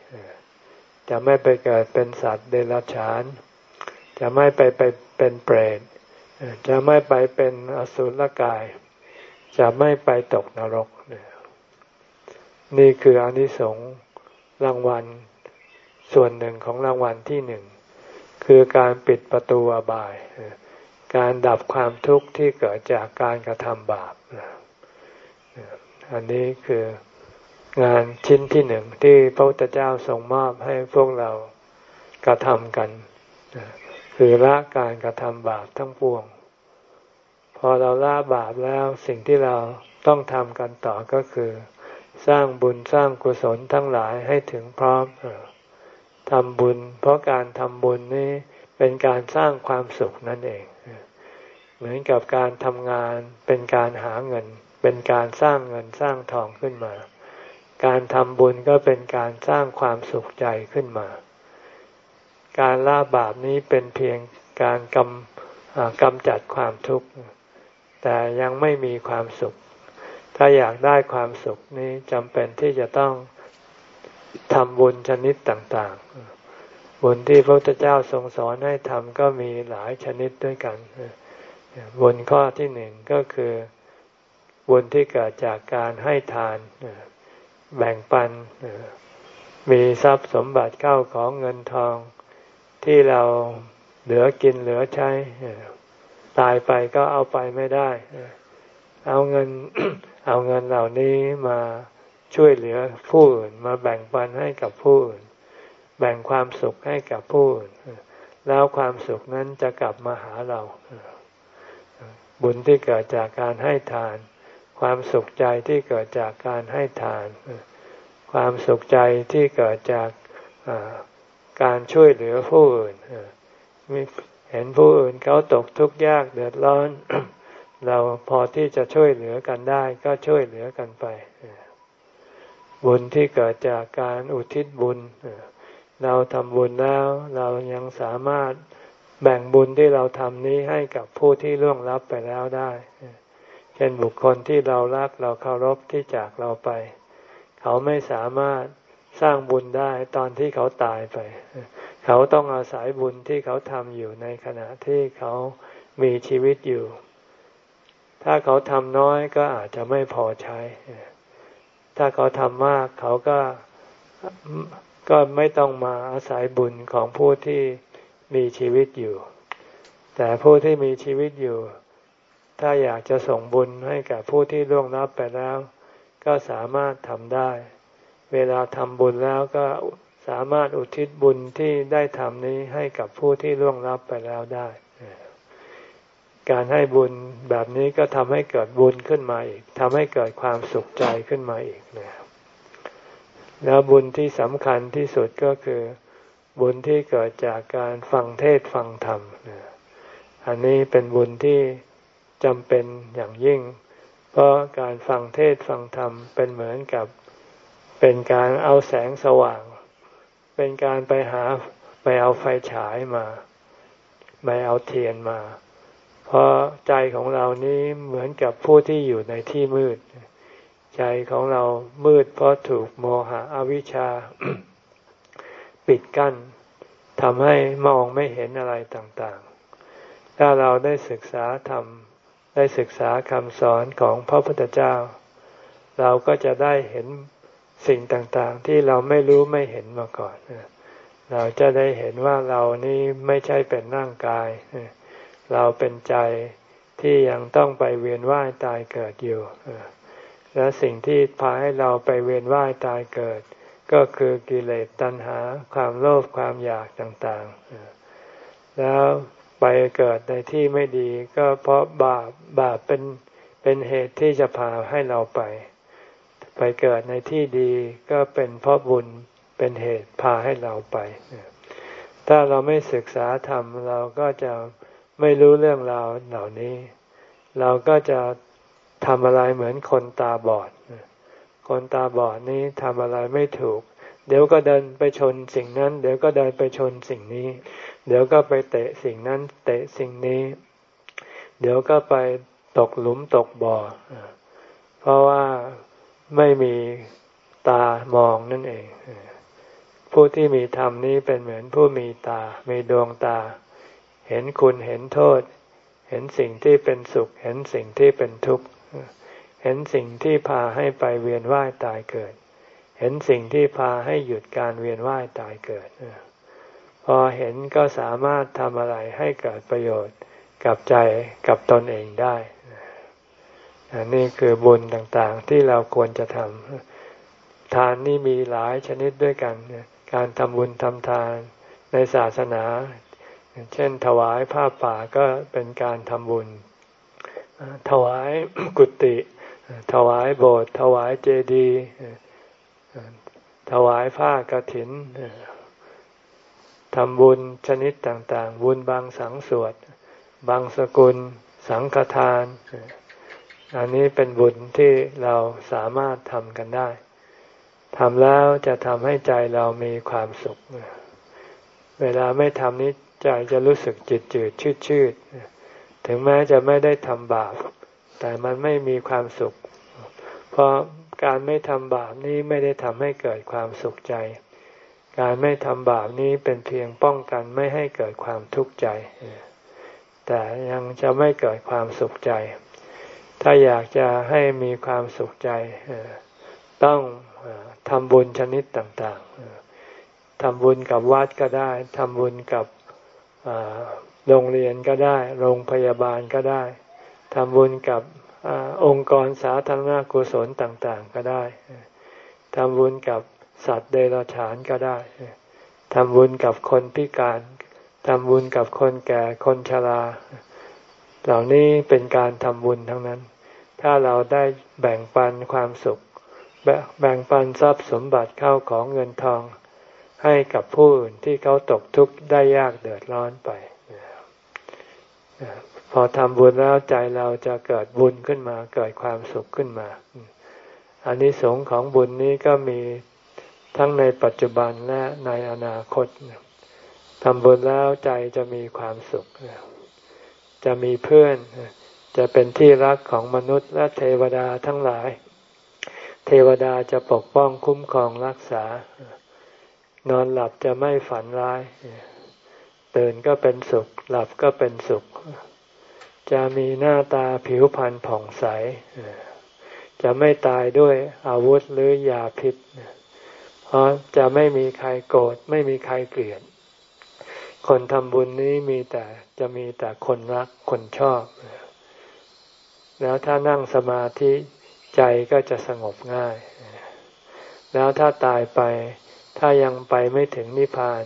จะไม่ไปเกิดเป็นสัตว์เดรัจฉาน จะไม่ไปไปเป็นเปรต จะไม่ไปเป็นอสุรกาย จะไม่ไปตกนรก นี่ยนี่คืออนิสงส์รางวัลส่วนหนึ่งของรางวัลที่หนึ่ง คือการปิดประตูอบาย การดับความทุกข์ที่เกิดจากการกระทำบาป อันนี้คืองานชิ้นที่หนึ่งที่พระพุทธเจ้าทรงมอบให้พวกเรากระทำกัน คือละการกระทำบาปทั้งปวง พอเราละบาปแล้วสิ่งที่เราต้องทำกันต่อก็คือ สร้างบุญสร้างกุศลทั้งหลายให้ถึงพร้อมทำบุญ เพราะการทำบุญนี้เป็นการสร้างความสุขนั่นเอง เหมือนกับการทำงานเป็นการหาเงิน เป็นการสร้างเงินสร้างทองขึ้นมา การทำบุญก็เป็นการสร้างความสุขใจขึ้นมา การละบาปนี้เป็นเพียงการกำกำจัดความทุกข์ แต่ยังไม่มีความสุข ถ้าอยากได้ความสุขนี้จำเป็นที่จะต้องทำบุญชนิดต่างๆ บุญที่พระพุทธเจ้าทรงสอนให้ทำก็มีหลายชนิดด้วยกัน บุญข้อที่หนึ่งก็คือบุญที่เกิดจากการให้ทาน แบ่งปัน มีทรัพย์สมบัติเข้าของเงินทองที่เราเหลือกินเหลือใช้ ตายไปก็เอาไปไม่ได้ เอาเงินเอาเงินเหล่านี้มาช่วยเหลือผู้อื่นมาแบ่งปันให้กับผู้อื่น แบ่งความสุขให้กับผู้อื่น แล้วความสุขนั้นจะกลับมาหาเรา บุญที่เกิดจากการให้ทาน ความสุขใจที่เกิดจากการให้ทาน ความสุขใจที่เกิดจากการช่วยเหลือผู้อื่นเห็นผู้อื่นเขาตกทุกข์ยากเดือดร้อน เราพอที่จะช่วยเหลือกันได้ก็ช่วยเหลือกันไปบุญที่เกิดจากการอุทิศบุญ เราทำบุญแล้ว เรายังสามารถ แบ่งบุญที่เราทำนี้ให้กับผู้ที่ล่วงลับไปแล้วได้ เช่นบุคคลที่เรารักเราเคารพที่จากเราไป เขาไม่สามารถสร้างบุญได้ตอนที่เขาตายไป เขาต้องอาศัยบุญที่เขาทำอยู่ในขณะที่เขามีชีวิตอยู่ ถ้าเขาทำน้อยก็อาจจะไม่พอใช้ ถ้าเขาทำมากเขาก็ก็ไม่ต้องมาอาศัยบุญของผู้ที่ มีชีวิตอยู่ แต่ผู้ที่มีชีวิตอยู่ ถ้าอยากจะส่งบุญให้กับผู้ที่ล่วงลับไปแล้ว ก็สามารถทำได้ เวลาทำบุญแล้วก็สามารถอุทิศบุญที่ได้ทำนี้ให้กับผู้ที่ล่วงลับไปแล้วได้ การให้บุญแบบนี้ก็ทำให้เกิดบุญขึ้นมาอีกทำให้เกิดความสุขใจขึ้นมาอีกนะแล้วบุญที่สำคัญที่สุดก็คือ บุญที่เกิดจากการฟังเทศฟังธรรม อันนี้เป็นบุญที่จำเป็นอย่างยิ่ง เพราะการฟังเทศฟังธรรมเป็นเหมือนกับเป็นการเอาแสงสว่าง เป็นการไปหาไปเอาไฟฉายมาไปเอาเทียนมา เพราะใจของเรานี้เหมือนกับผู้ที่อยู่ในที่มืด ใจของเรามืดเพราะถูกโมหะอวิชชา ปิดกั้นทำให้มองไม่เห็นอะไรต่างๆ ถ้าเราได้ศึกษาธรรม ได้ศึกษาคำสอนของพระพุทธเจ้า เราก็จะได้เห็นสิ่งต่างๆ ที่เราไม่รู้ไม่เห็นมาก่อน เราจะได้เห็นว่าเรานี้ไม่ใช่เป็นร่างกาย เราเป็นใจที่ยังต้องไปเวียนว่ายตายเกิดอยู่ และสิ่งที่พาให้เราไปเวียนว่ายตายเกิด ก็คือกิเลสตัณหาความโลภความอยากต่างๆ แล้วไปเกิดในที่ไม่ดี ก็เพราะบาปบาปเป็นเป็นเหตุที่จะพาให้เราไป ไปเกิดในที่ดีก็เป็นเพราะบุญเป็นเหตุพาให้เราไป ถ้าเราไม่ศึกษาธรรมเราก็จะไม่รู้เรื่องราวเหล่านี้ เราก็จะทำอะไรเหมือนคนตาบอด คนตาบอดนี้ทำอะไรไม่ถูก เดี๋ยวก็เดินไปชนสิ่งนั้น เดี๋ยวก็เดินไปชนสิ่งนี้ เดี๋ยวก็ไปเตะสิ่งนั้น เตะสิ่งนี้ เดี๋ยวก็ไปตกหลุมตกบ่อ เพราะว่าไม่มีตามองนั่นเอง ผู้ที่มีธรรมนี้เป็นเหมือนผู้มีตา มีดวงตา เห็นคุณเห็นโทษ เห็นสิ่งที่เป็นสุข เห็นสิ่งที่เป็นทุกข์ เห็นสิ่งที่พาให้ไปเวียนว่ายตายเกิด เห็นสิ่งที่พาให้หยุดการเวียนว่ายตายเกิด พอเห็นก็สามารถทำอะไรให้เกิดประโยชน์กับใจกับตนเองได้อันนี้คือบุญต่างๆที่เราควรจะทำทานนี่มีหลายชนิดด้วยกัน การทำบุญทำทานในศาสนา เช่นถวายผ้าป่าก็เป็นการทำบุญ ถวายกุฏิ ถวายโบสถ์ถวายเจดีย์ถวายผ้ากรถินทำบุญชนิดต่าง ๆ บุญบางสังสวดบางสกุล สังฆทาน อันนี้เป็นบุญที่เราสามารถทำกันได้ทำแล้วจะทำให้ใจเรามีความสุข เวลาไม่ทำนี้ใจจะรู้สึกจิตจืดชืดชืดถึงแม้จะไม่ได้ทำบาป แต่มันไม่มีความสุข เพราะการไม่ทำบาปนี้ไม่ได้ทำให้เกิดความสุขใจ การไม่ทำบาปนี้เป็นเพียงป้องกันไม่ให้เกิดความทุกข์ใจ แต่ยังจะไม่เกิดความสุขใจ ถ้าอยากจะให้มีความสุขใจ ต้องทำบุญชนิดต่างๆ ทำบุญกับวัดก็ได้ ทำบุญกับโรงเรียนก็ได้ โรงพยาบาลก็ได้ ทำบุญกับอองค์กรสาธารณกุศลต่างๆ ก็ได้ทำบุญกับสัตว์เดรัจฉานก็ได้ทำบุญกับคนพิการทำบุญกับคนแก่คนชรา เหล่านี้เป็นการทำบุญทั้งนั้น ถ้าเราได้แบ่งปันความสุข แบ่งปันทรัพย์สมบัติเข้าของเงินทอง ให้กับผู้อื่นที่เขาตกทุกข์ได้ยากเดือดร้อนไป พอทำบุญแล้วใจเราจะเกิดบุญขึ้นมา เกิดความสุขขึ้นมาอันนี้สงของบุญนี้ก็มีทั้งในปัจจุบันและในอนาคตทำบุญแล้วใจจะมีความสุข จะมีเพื่อน จะเป็นที่รักของมนุษย์และเทวดาทั้งหลาย เทวดาจะปกป้องคุ้มครองรักษา นอนหลับจะไม่ฝันร้าย ตื่นก็เป็นสุข หลับก็เป็นสุข จะมีหน้าตาผิวพรรณผ่องใส จะไม่ตายด้วยอาวุธหรือยาพิษเพราะจะไม่มีใครโกรธไม่มีใครเกลียด คนทำบุญนี้มีแต่จะมีแต่คนรักคนชอบ แล้วถ้านั่งสมาธิใจก็จะสงบง่าย แล้วถ้าตายไปถ้ายังไปไม่ถึงนิพพาน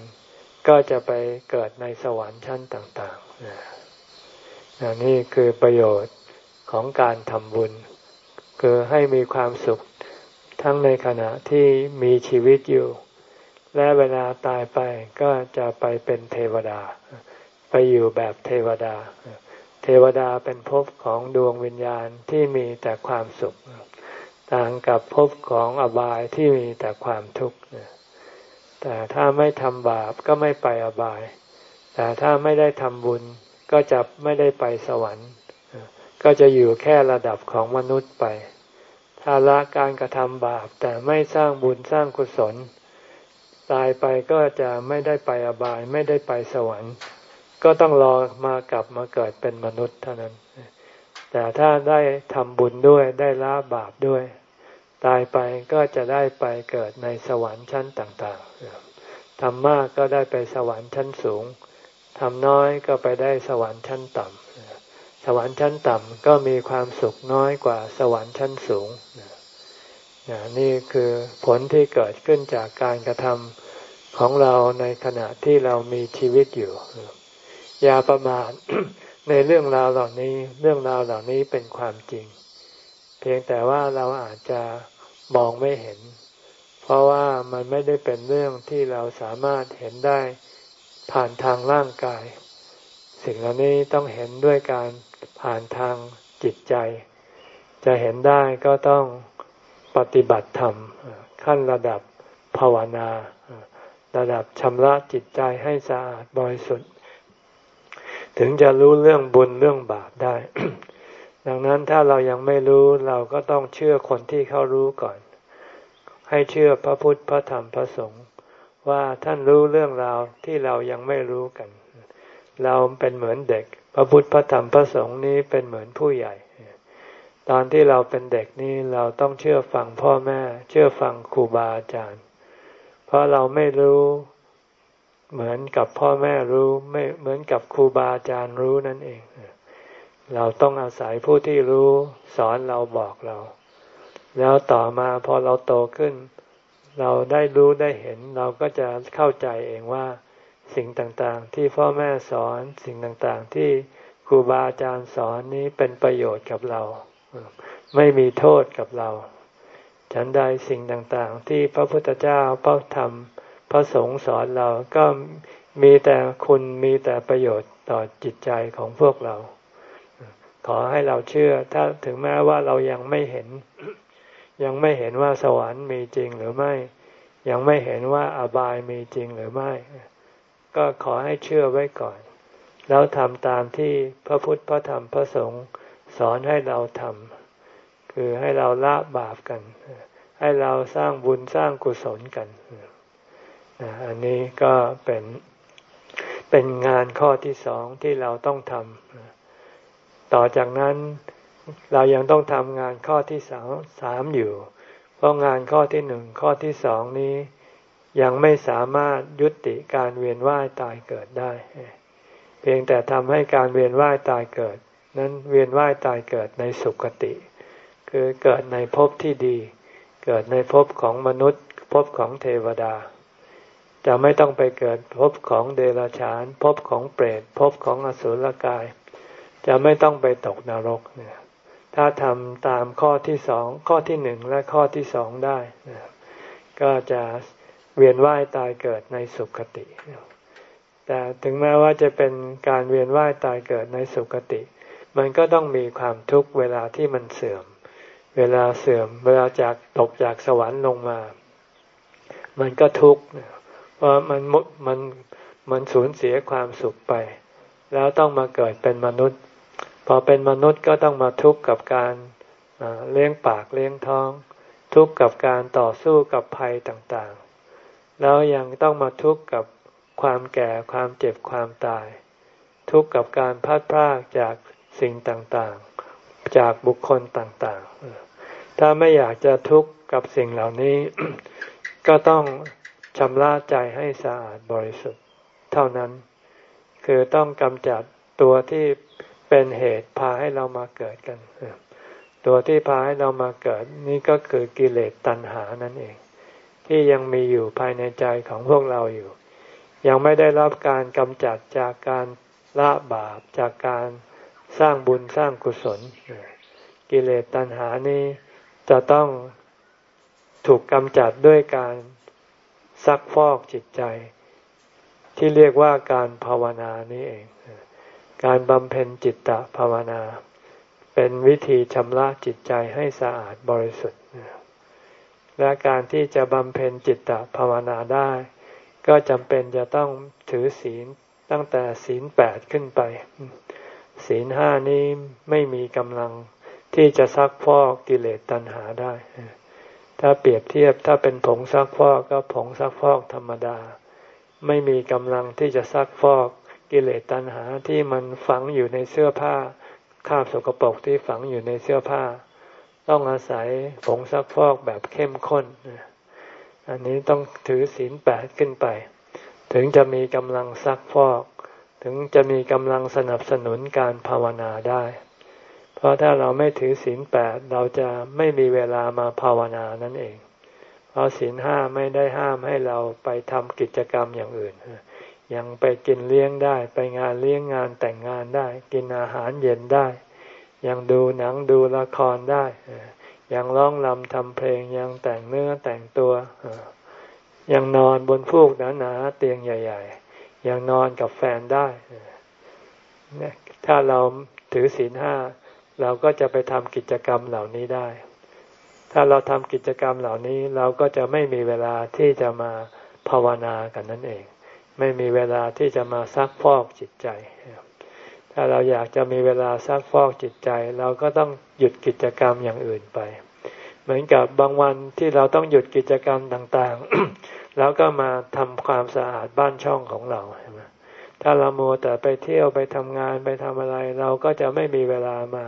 ก็จะไปเกิดในสวรรค์ชั้นต่าง ๆ นี่คือประโยชน์ของการทำบุญ คือให้มีความสุขทั้งในขณะที่มีชีวิตอยู่ และเวลาตายไปก็จะไปเป็นเทวดา ไปอยู่แบบเทวดา เทวดาเป็นภพของดวงวิญญาณที่มีแต่ความสุข ต่างกับภพของอบายที่มีแต่ความทุกข์แต่ถ้าไม่ทำบาปก็ไม่ไปอบาย แต่ถ้าไม่ได้ทำบุญ ก็จะไม่ได้ไปสวรรค์ ก็จะอยู่แค่ระดับของมนุษย์ไป ถ้าละการกระทำบาปแต่ไม่สร้างบุญสร้างกุศล ตายไปก็จะไม่ได้ไปอบายไม่ได้ไปสวรรค์ ก็ต้องรอมากลับมาเกิดเป็นมนุษย์เท่านั้น แต่ถ้าได้ทำบุญด้วยได้ละบาปด้วย ตายไปก็จะได้ไปเกิดในสวรรค์ชั้นต่าง ๆทำมากก็ได้ไปสวรรค์ชั้นสูง ทำน้อยก็ไปได้สวรรค์ชั้นต่ำสวรรค์ชั้นต่ำก็มีความสุขน้อยกว่าสวรรค์ชั้นสูงนี่คือผลที่เกิดขึ้นจากการกระทำของเราในขณะที่เรามีชีวิตอยู่ อย่าประมาทในเรื่องราวเหล่านี้เรื่องราวเหล่านี้เป็นความจริง เพียงแต่ว่าเราอาจจะมองไม่เห็น เพราะว่ามันไม่ได้เป็นเรื่องที่เราสามารถเห็นได้ ผ่านทางร่างกาย สิ่งเหล่านี้ต้องเห็นด้วยการผ่านทางจิตใจ จะเห็นได้ก็ต้องปฏิบัติธรรม ขั้นระดับภาวนา ระดับชำระจิตใจให้สะอาดบริสุทธิ์ ถึงจะรู้เรื่องบุญเรื่องบาปได้ ดังนั้นถ้าเรายังไม่รู้เราก็ต้องเชื่อคนที่เขารู้ก่อน ให้เชื่อพระพุทธพระธรรมพระสงฆ์ ว่าท่านรู้เรื่องราวที่เรายังไม่รู้กัน เราเป็นเหมือนเด็ก พระพุทธพระธรรมพระสงฆ์นี้เป็นเหมือนผู้ใหญ่ ตอนที่เราเป็นเด็กนี่เราต้องเชื่อฟังพ่อแม่ เชื่อฟังครูบาอาจารย์ เพราะเราไม่รู้เหมือนกับพ่อแม่รู้ไม่เหมือนกับครูบาอาจารย์รู้นั่นเอง เราต้องอาศัยผู้ที่รู้ สอนเราบอกเรา แล้วต่อมาพอเราโตขึ้น เราได้รู้ได้เห็น เราก็จะเข้าใจเองว่าสิ่งต่างๆ ที่พ่อแม่สอนสิ่งต่างๆ ที่ครูบาอาจารย์สอนนี้เป็นประโยชน์กับเรา ไม่มีโทษกับเรา ฉันใดสิ่งต่างๆ ที่พระพุทธเจ้าพระธรรม พระสงฆ์สอนเราก็มีแต่คุณมีแต่ประโยชน์ต่อจิตใจของพวกเรา ขอให้เราเชื่อถ้าถึงแม้ว่าเรายังไม่เห็น ยังไม่เห็นว่าสวรรค์มีจริงหรือไม่ ยังไม่เห็นว่าอบายมีจริงหรือไม่ ก็ขอให้เชื่อไว้ก่อน แล้วทำตามที่พระพุทธพระธรรมพระสงฆ์สอนให้เราทำคือให้เราละบาปกัน ให้เราสร้างบุญสร้างกุศลกันอันนี้ก็เป็นเป็นงานข้อที่สองที่เราต้องทำต่อจากนั้น เรายังต้องทำงานข้อที่สามสามอยู่ เพราะงานข้อที่หนึ่งข้อที่สองนี้ ยังไม่สามารถยุติการเวียนว่ายตายเกิดได้ เพียงแต่ทำให้การเวียนว่ายตายเกิด นั้นเวียนว่ายตายเกิดในสุคติ คือเกิดในภพที่ดี เกิดในภพของมนุษย์ภพของเทวดา จะไม่ต้องไปเกิดภพของเดรัจฉานภพของเปรตภพของอสุรกาย จะไม่ต้องไปตกนรกเนี่ย ถ้าทำตามข้อที่สองข้อที่หนึ่งและข้อที่สองได้ ก็จะเวียนว่ายตายเกิดในสุคติ แต่ถึงแม้ว่าจะเป็นการเวียนว่ายตายเกิดในสุคติ มันก็ต้องมีความทุกข์เวลาที่มันเสื่อม เวลาเสื่อม เวลาจากตกจากสวรรค์ลงมา มันก็ทุกข์เพราะมันมันมันสูญเสียความสุขไป แล้วต้องมาเกิดเป็นมนุษย์ พอเป็นมนุษย์ก็ต้องมาทุกข์กับการเลี้ยงปากเลี้ยงท้อง ทุกข์กับการต่อสู้กับภัยต่างๆ แล้วยังต้องมาทุกข์กับความแก่ความเจ็บความตาย ทุกข์กับการพัดพรากจากสิ่งต่างๆ จากบุคคลต่างๆ ถ้าไม่อยากจะทุกข์กับสิ่งเหล่านี้ ก็ต้องชำระใจให้สะอาดบริสุทธิ์ เท่านั้น คือต้องกำจัดตัวที่ เป็นเหตุพาให้เรามาเกิดกัน ตัวที่พาให้เรามาเกิดนี่ก็คือกิเลสตัณหานั่นเอง ที่ยังมีอยู่ภายในใจของพวกเราอยู่ ยังไม่ได้รับการกำจัดจากการละบาปจากการสร้างบุญสร้างกุศล กิเลสตัณหานี้จะต้องถูกกำจัดด้วยการซักฟอกจิตใจ ที่เรียกว่าการภาวนานี้เอง การบำเพ็ญจิตตภาวนา เป็นวิธีชำระจิตใจให้สะอาดบริสุทธิ์ และการที่จะบำเพ็ญจิตตภาวนาได้ ก็จำเป็นจะต้องถือศีลตั้งแต่ศีลแปดขึ้นไป ศีลห้านี้ไม่มีกำลังที่จะซักฟอกกิเลสตัณหาได้ ถ้าเปรียบเทียบถ้าเป็นผงซักฟอกก็ผงซักฟอกธรรมดา ไม่มีกำลังที่จะซักฟอก กิเลสตัณหาที่มันฝังอยู่ในเสื้อผ้าคราบสกปรกที่ฝังอยู่ในเสื้อผ้า ต้องอาศัยผงซักฟอกแบบเข้มข้น อันนี้ต้องถือศีลแปดขึ้นไป ถึงจะมีกำลังซักฟอก ถึงจะมีกำลังสนับสนุนการภาวนาได้ เพราะถ้าเราไม่ถือศีลแปดเราจะไม่มีเวลามาภาวนานั่นเอง เพราะศีลห้าไม่ได้ห้ามให้เราไปทำกิจกรรมอย่างอื่น ยังไปกินเลี้ยงได้ ไปงานเลี้ยงงานแต่งงานได้ กินอาหารเย็นได้ ยังดูหนังดูละครได้ ยังร้องรำทำเพลงยังแต่งเนื้อแต่งตัว ยังนอนบนฟูกหนาๆเตียงใหญ่ ๆ ยังนอนกับแฟนได้ถ้าเราถือศีลห้าเราก็จะไปทำกิจกรรมเหล่านี้ได้ ถ้าเราทำกิจกรรมเหล่านี้เราก็จะไม่มีเวลาที่จะมาภาวนากันนั่นเอง ไม่มีเวลาที่จะมาซักฟอกจิตใจ ถ้าเราอยากจะมีเวลาซักฟอกจิตใจ เราก็ต้องหยุดกิจกรรมอย่างอื่นไป เหมือนกับบางวันที่เราต้องหยุดกิจกรรมต่างๆ แล้วก็มาทำความสะอาดบ้านช่องของเราใช่ไหมถ้าเราโมแต่ไปเที่ยวไปทำงานไปทำอะไร เราก็จะไม่มีเวลามา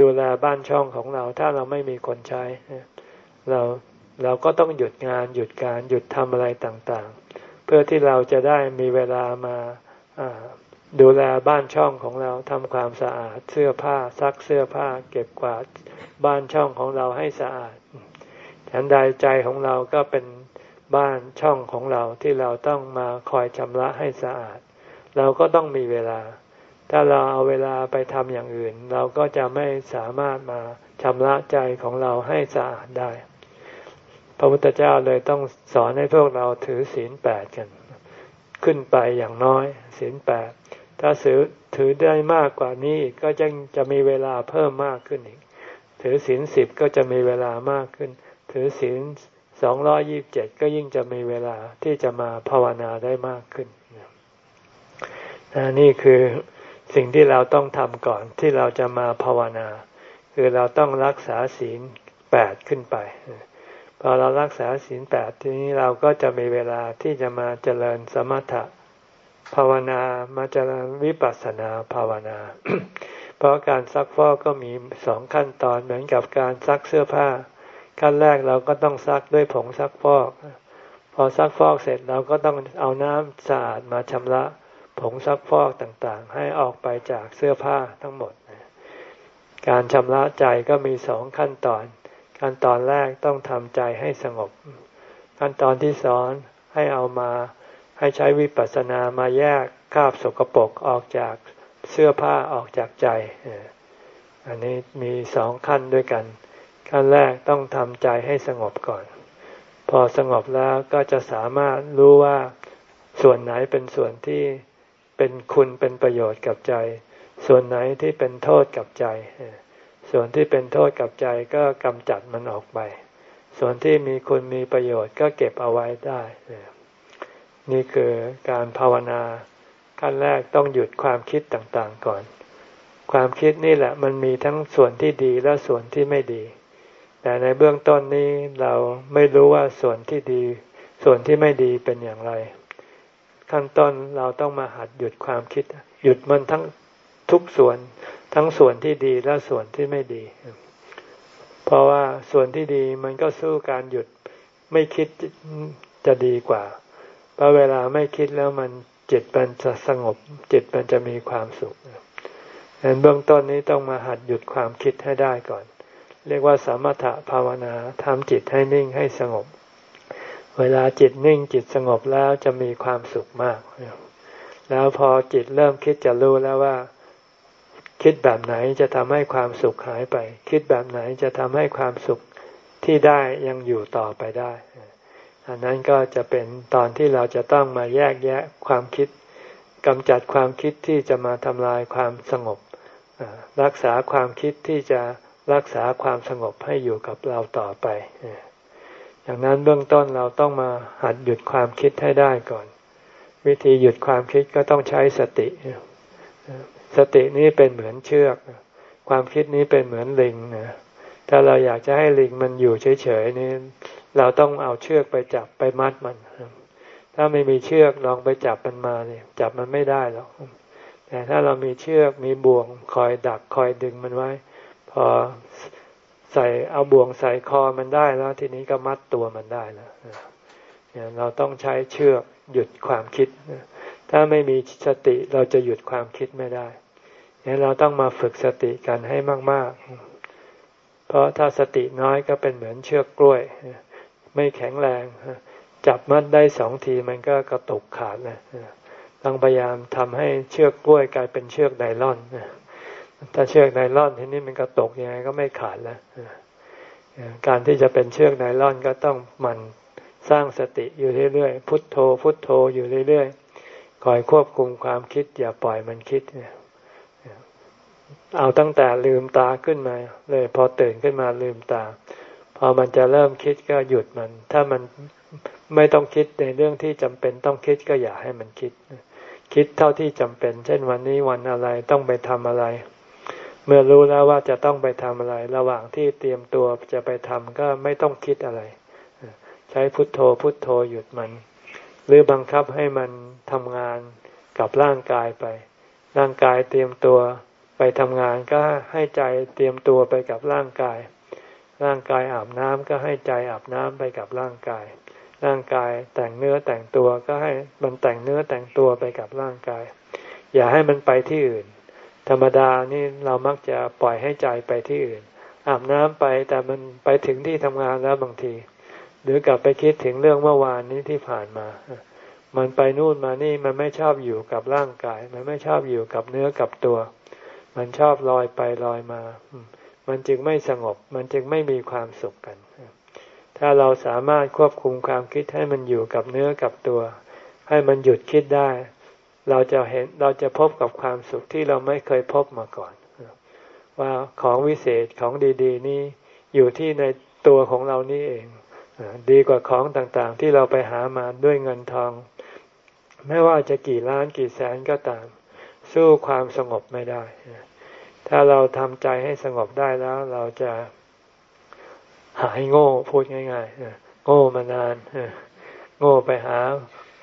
ดูแลบ้านช่องของเรา ถ้าเราไม่มีคนใช้ เราเราก็ต้องหยุดงานหยุดการหยุดทำอะไรต่างๆ พื่อที่เราจะได้มีเวลามาดูแลบ้านช่องของเราทำความสะอาดเสื้อผ้าซักเสื้อผ้า เก็บกวาดบ้านช่องของเราให้สะอาดฉันใดใจของเราก็เป็นบ้านช่องของเราที่เราต้องมาคอยชำระให้สะอาด เราก็ต้องมีเวลา ถ้าเราเอาเวลาไปทำอย่างอื่น เราก็จะไม่สามารถมาชำระใจของเราให้สะอาดได้ ระพุทธเจ้าเลยต้องสอนให้พวกเราถือศีลแปดกัน ขึ้นไปอย่างน้อยศีลแปดถ้าถือถือได้มากกว่านี้ก็จะจะมีเวลาเพิ่มมากขึ้นอีก ถือศีลสิบก็จะมีเวลามากขึ้น ถือศีลสองร้อยี่บเจ็ดก็ยิ่งจะมีเวลาที่จะมาภาวนาได้มากขึ้นนี่คือสิ่งที่เราต้องทำก่อนที่เราจะมาภาวนา คือเราต้องรักษาศีลแปดขึ้นไป พอเรารักษาศีลแปดทีนี้เราก็จะมีเวลาที่จะมาเจริญสมถะภาวนามาเจริญวิปัสสนาภาวนา เพราะการซักฟอกก็มีสองขั้นตอนเหมือนกับการซักเสื้อผ้า ขั้นแรกเราก็ต้องซักด้วยผงซักฟอก พอซักฟอกเสร็จเราก็ต้องเอาน้ำสะอาดมาชำระผงซักฟอกต่างๆ ให้ออกไปจากเสื้อผ้าทั้งหมด การชำระใจก็มีสองขั้นตอน ขั้นตอนแรกต้องทำใจให้สงบ ขั้นตอนที่สองให้เอามาให้ใช้วิปัสสนามาแยกคาบสกปรกออกจากเสื้อผ้าออกจากใจ อันนี้มีสองขั้นด้วยกัน ขั้นแรกต้องทำใจให้สงบก่อน พอสงบแล้วก็จะสามารถรู้ว่าส่วนไหนเป็นส่วนที่เป็นคุณเป็นประโยชน์กับใจ ส่วนไหนที่เป็นโทษกับใจ ส่วนที่เป็นโทษกับใจก็กำจัดมันออกไป ส่วนที่มีคุณมีประโยชน์ก็เก็บเอาไว้ได้ นี่คือการภาวนาขั้นแรกต้องหยุดความคิดต่างๆก่อน ความคิดนี่แหละมันมีทั้งส่วนที่ดีและส่วนที่ไม่ดี แต่ในเบื้องต้นนี้เราไม่รู้ว่าส่วนที่ดี ส่วนที่ไม่ดีเป็นอย่างไร ขั้นต้นเราต้องมาหัดหยุดความคิด หยุดมันทั้งทุกส่วน ทั้งส่วนที่ดีและส่วนที่ไม่ดี เพราะว่าส่วนที่ดีมันก็สู้การหยุดไม่คิดจะดีกว่า เพราะเวลาไม่คิดแล้วมันจิตมันจะสงบ จิตมันจะมีความสุขดังนั้นเบื้องต้นนี้ต้องมาหัดหยุดความคิดให้ได้ก่อน เรียกว่าสมถะภาวนาทำจิตให้นิ่งให้สงบ เวลาจิตนิ่งจิตสงบแล้วจะมีความสุขมาก แล้วพอจิตเริ่มคิดจะรู้แล้วว่า คิดแบบไหนจะทำให้ความสุขหายไป คิดแบบไหนจะทำให้ความสุขที่ได้ยังอยู่ต่อไปได้ อันนั้นก็จะเป็นตอนที่เราจะต้องมาแยกแยะความคิดกำจัดความคิดที่จะมาทำลายความสงบ รักษาความคิดที่จะรักษาความสงบให้อยู่กับเราต่อไปอย่างนั้นเบื้องต้นเราต้องมาหัดหยุดความคิดให้ได้ก่อน วิธีหยุดความคิดก็ต้องใช้สติ สตินี้เป็นเหมือนเชือก ความคิดนี้เป็นเหมือนลิงนะถ้าเราอยากจะให้ลิงมันอยู่เฉยๆนี่เราต้องเอาเชือกไปจับไปมัดมัน ถ้าไม่มีเชือกลองไปจับมันมาเนี่ยจับมันไม่ได้หรอกแต่ถ้าเรามีเชือกมีบ่วงคอยดักคอยดึงมันไว้ พอใส่เอาบ่วงใส่คอมันได้แล้ว ทีนี้ก็มัดตัวมันได้แล้วเนี่ยเราต้องใช้เชือกหยุดความคิด ถ้าไม่มีสติเราจะหยุดความคิดไม่ได้ เนี่ยเราต้องมาฝึกสติกันให้มาก ๆ เพราะถ้าสติน้อยก็เป็นเหมือนเชือกกล้วย ไม่แข็งแรง จับมัดได้สองทีมันก็กระตุกขาดนะต้องพยายามทำให้เชือกกล้วยกลายเป็นเชือกไนล่อนถ้าเชือกไนล่อนทีนี้มันกระตกยังไงก็ไม่ขาดแล้วการที่จะเป็นเชือกไนล่อนก็ต้องมันสร้างสติอยู่เรื่อยๆพุทโธ พุทโธอยู่เรื่อยๆคอยควบคุมความคิดอย่าปล่อยมันคิดเนี่ย เอาตั้งแต่ลืมตาขึ้นมา เลยพอตื่นขึ้นมาลืมตา พอมันจะเริ่มคิดก็หยุดมัน ถ้ามันไม่ต้องคิดในเรื่องที่จำเป็นต้องคิดก็อย่าให้มันคิด คิดเท่าที่จำเป็น เช่นวันนี้วันอะไรต้องไปทำอะไร เมื่อรู้แล้วว่าจะต้องไปทำอะไร ระหว่างที่เตรียมตัวจะไปทำก็ไม่ต้องคิดอะไร ใช้พุทโธพุทโธหยุดมัน หรือบังคับให้มันทำงานกับร่างกายไป ร่างกายเตรียมตัว ไปทำงานก็ให้ใจเตรียมตัวไปกับร่างกาย ร่างกายอาบน้ำก็ให้ใจอาบน้ำไปกับร่างกาย ร่างกายแต่งเนื้อแต่งตัวก็ให้มันแต่งเนื้อแต่งตัวไปกับร่างกาย อย่าให้มันไปที่อื่น ธรรมดานี่เรามักจะปล่อยให้ใจไปที่อื่น อาบน้ำไปแต่มันไปถึงที่ทำงานแล้วบางที หรือกลับไปคิดถึงเรื่องเมื่อวานนี้ที่ผ่านมามันไปนู่นมานี่มันไม่ชอบอยู่กับร่างกาย มันไม่ชอบอยู่กับเนื้อกับตัว มันชอบลอยไปลอยมา มันจึงไม่สงบ มันจึงไม่มีความสุขกัน ถ้าเราสามารถควบคุมความคิดให้มันอยู่กับเนื้อกับตัว ให้มันหยุดคิดได้ เราจะเห็นเราจะพบกับความสุขที่เราไม่เคยพบมาก่อน ว่าของวิเศษของดีๆ นี้อยู่ที่ในตัวของเรานี่เอง ดีกว่าของต่างๆ ที่เราไปหามาด้วยเงินทอง ไม่ว่าจะกี่ล้านกี่แสนก็ตาม สู้ความสงบไม่ได้ ถ้าเราทำใจให้สงบได้แล้ว เราจะหายโง่พูดง่ายๆโง่มานานโง่ไปหา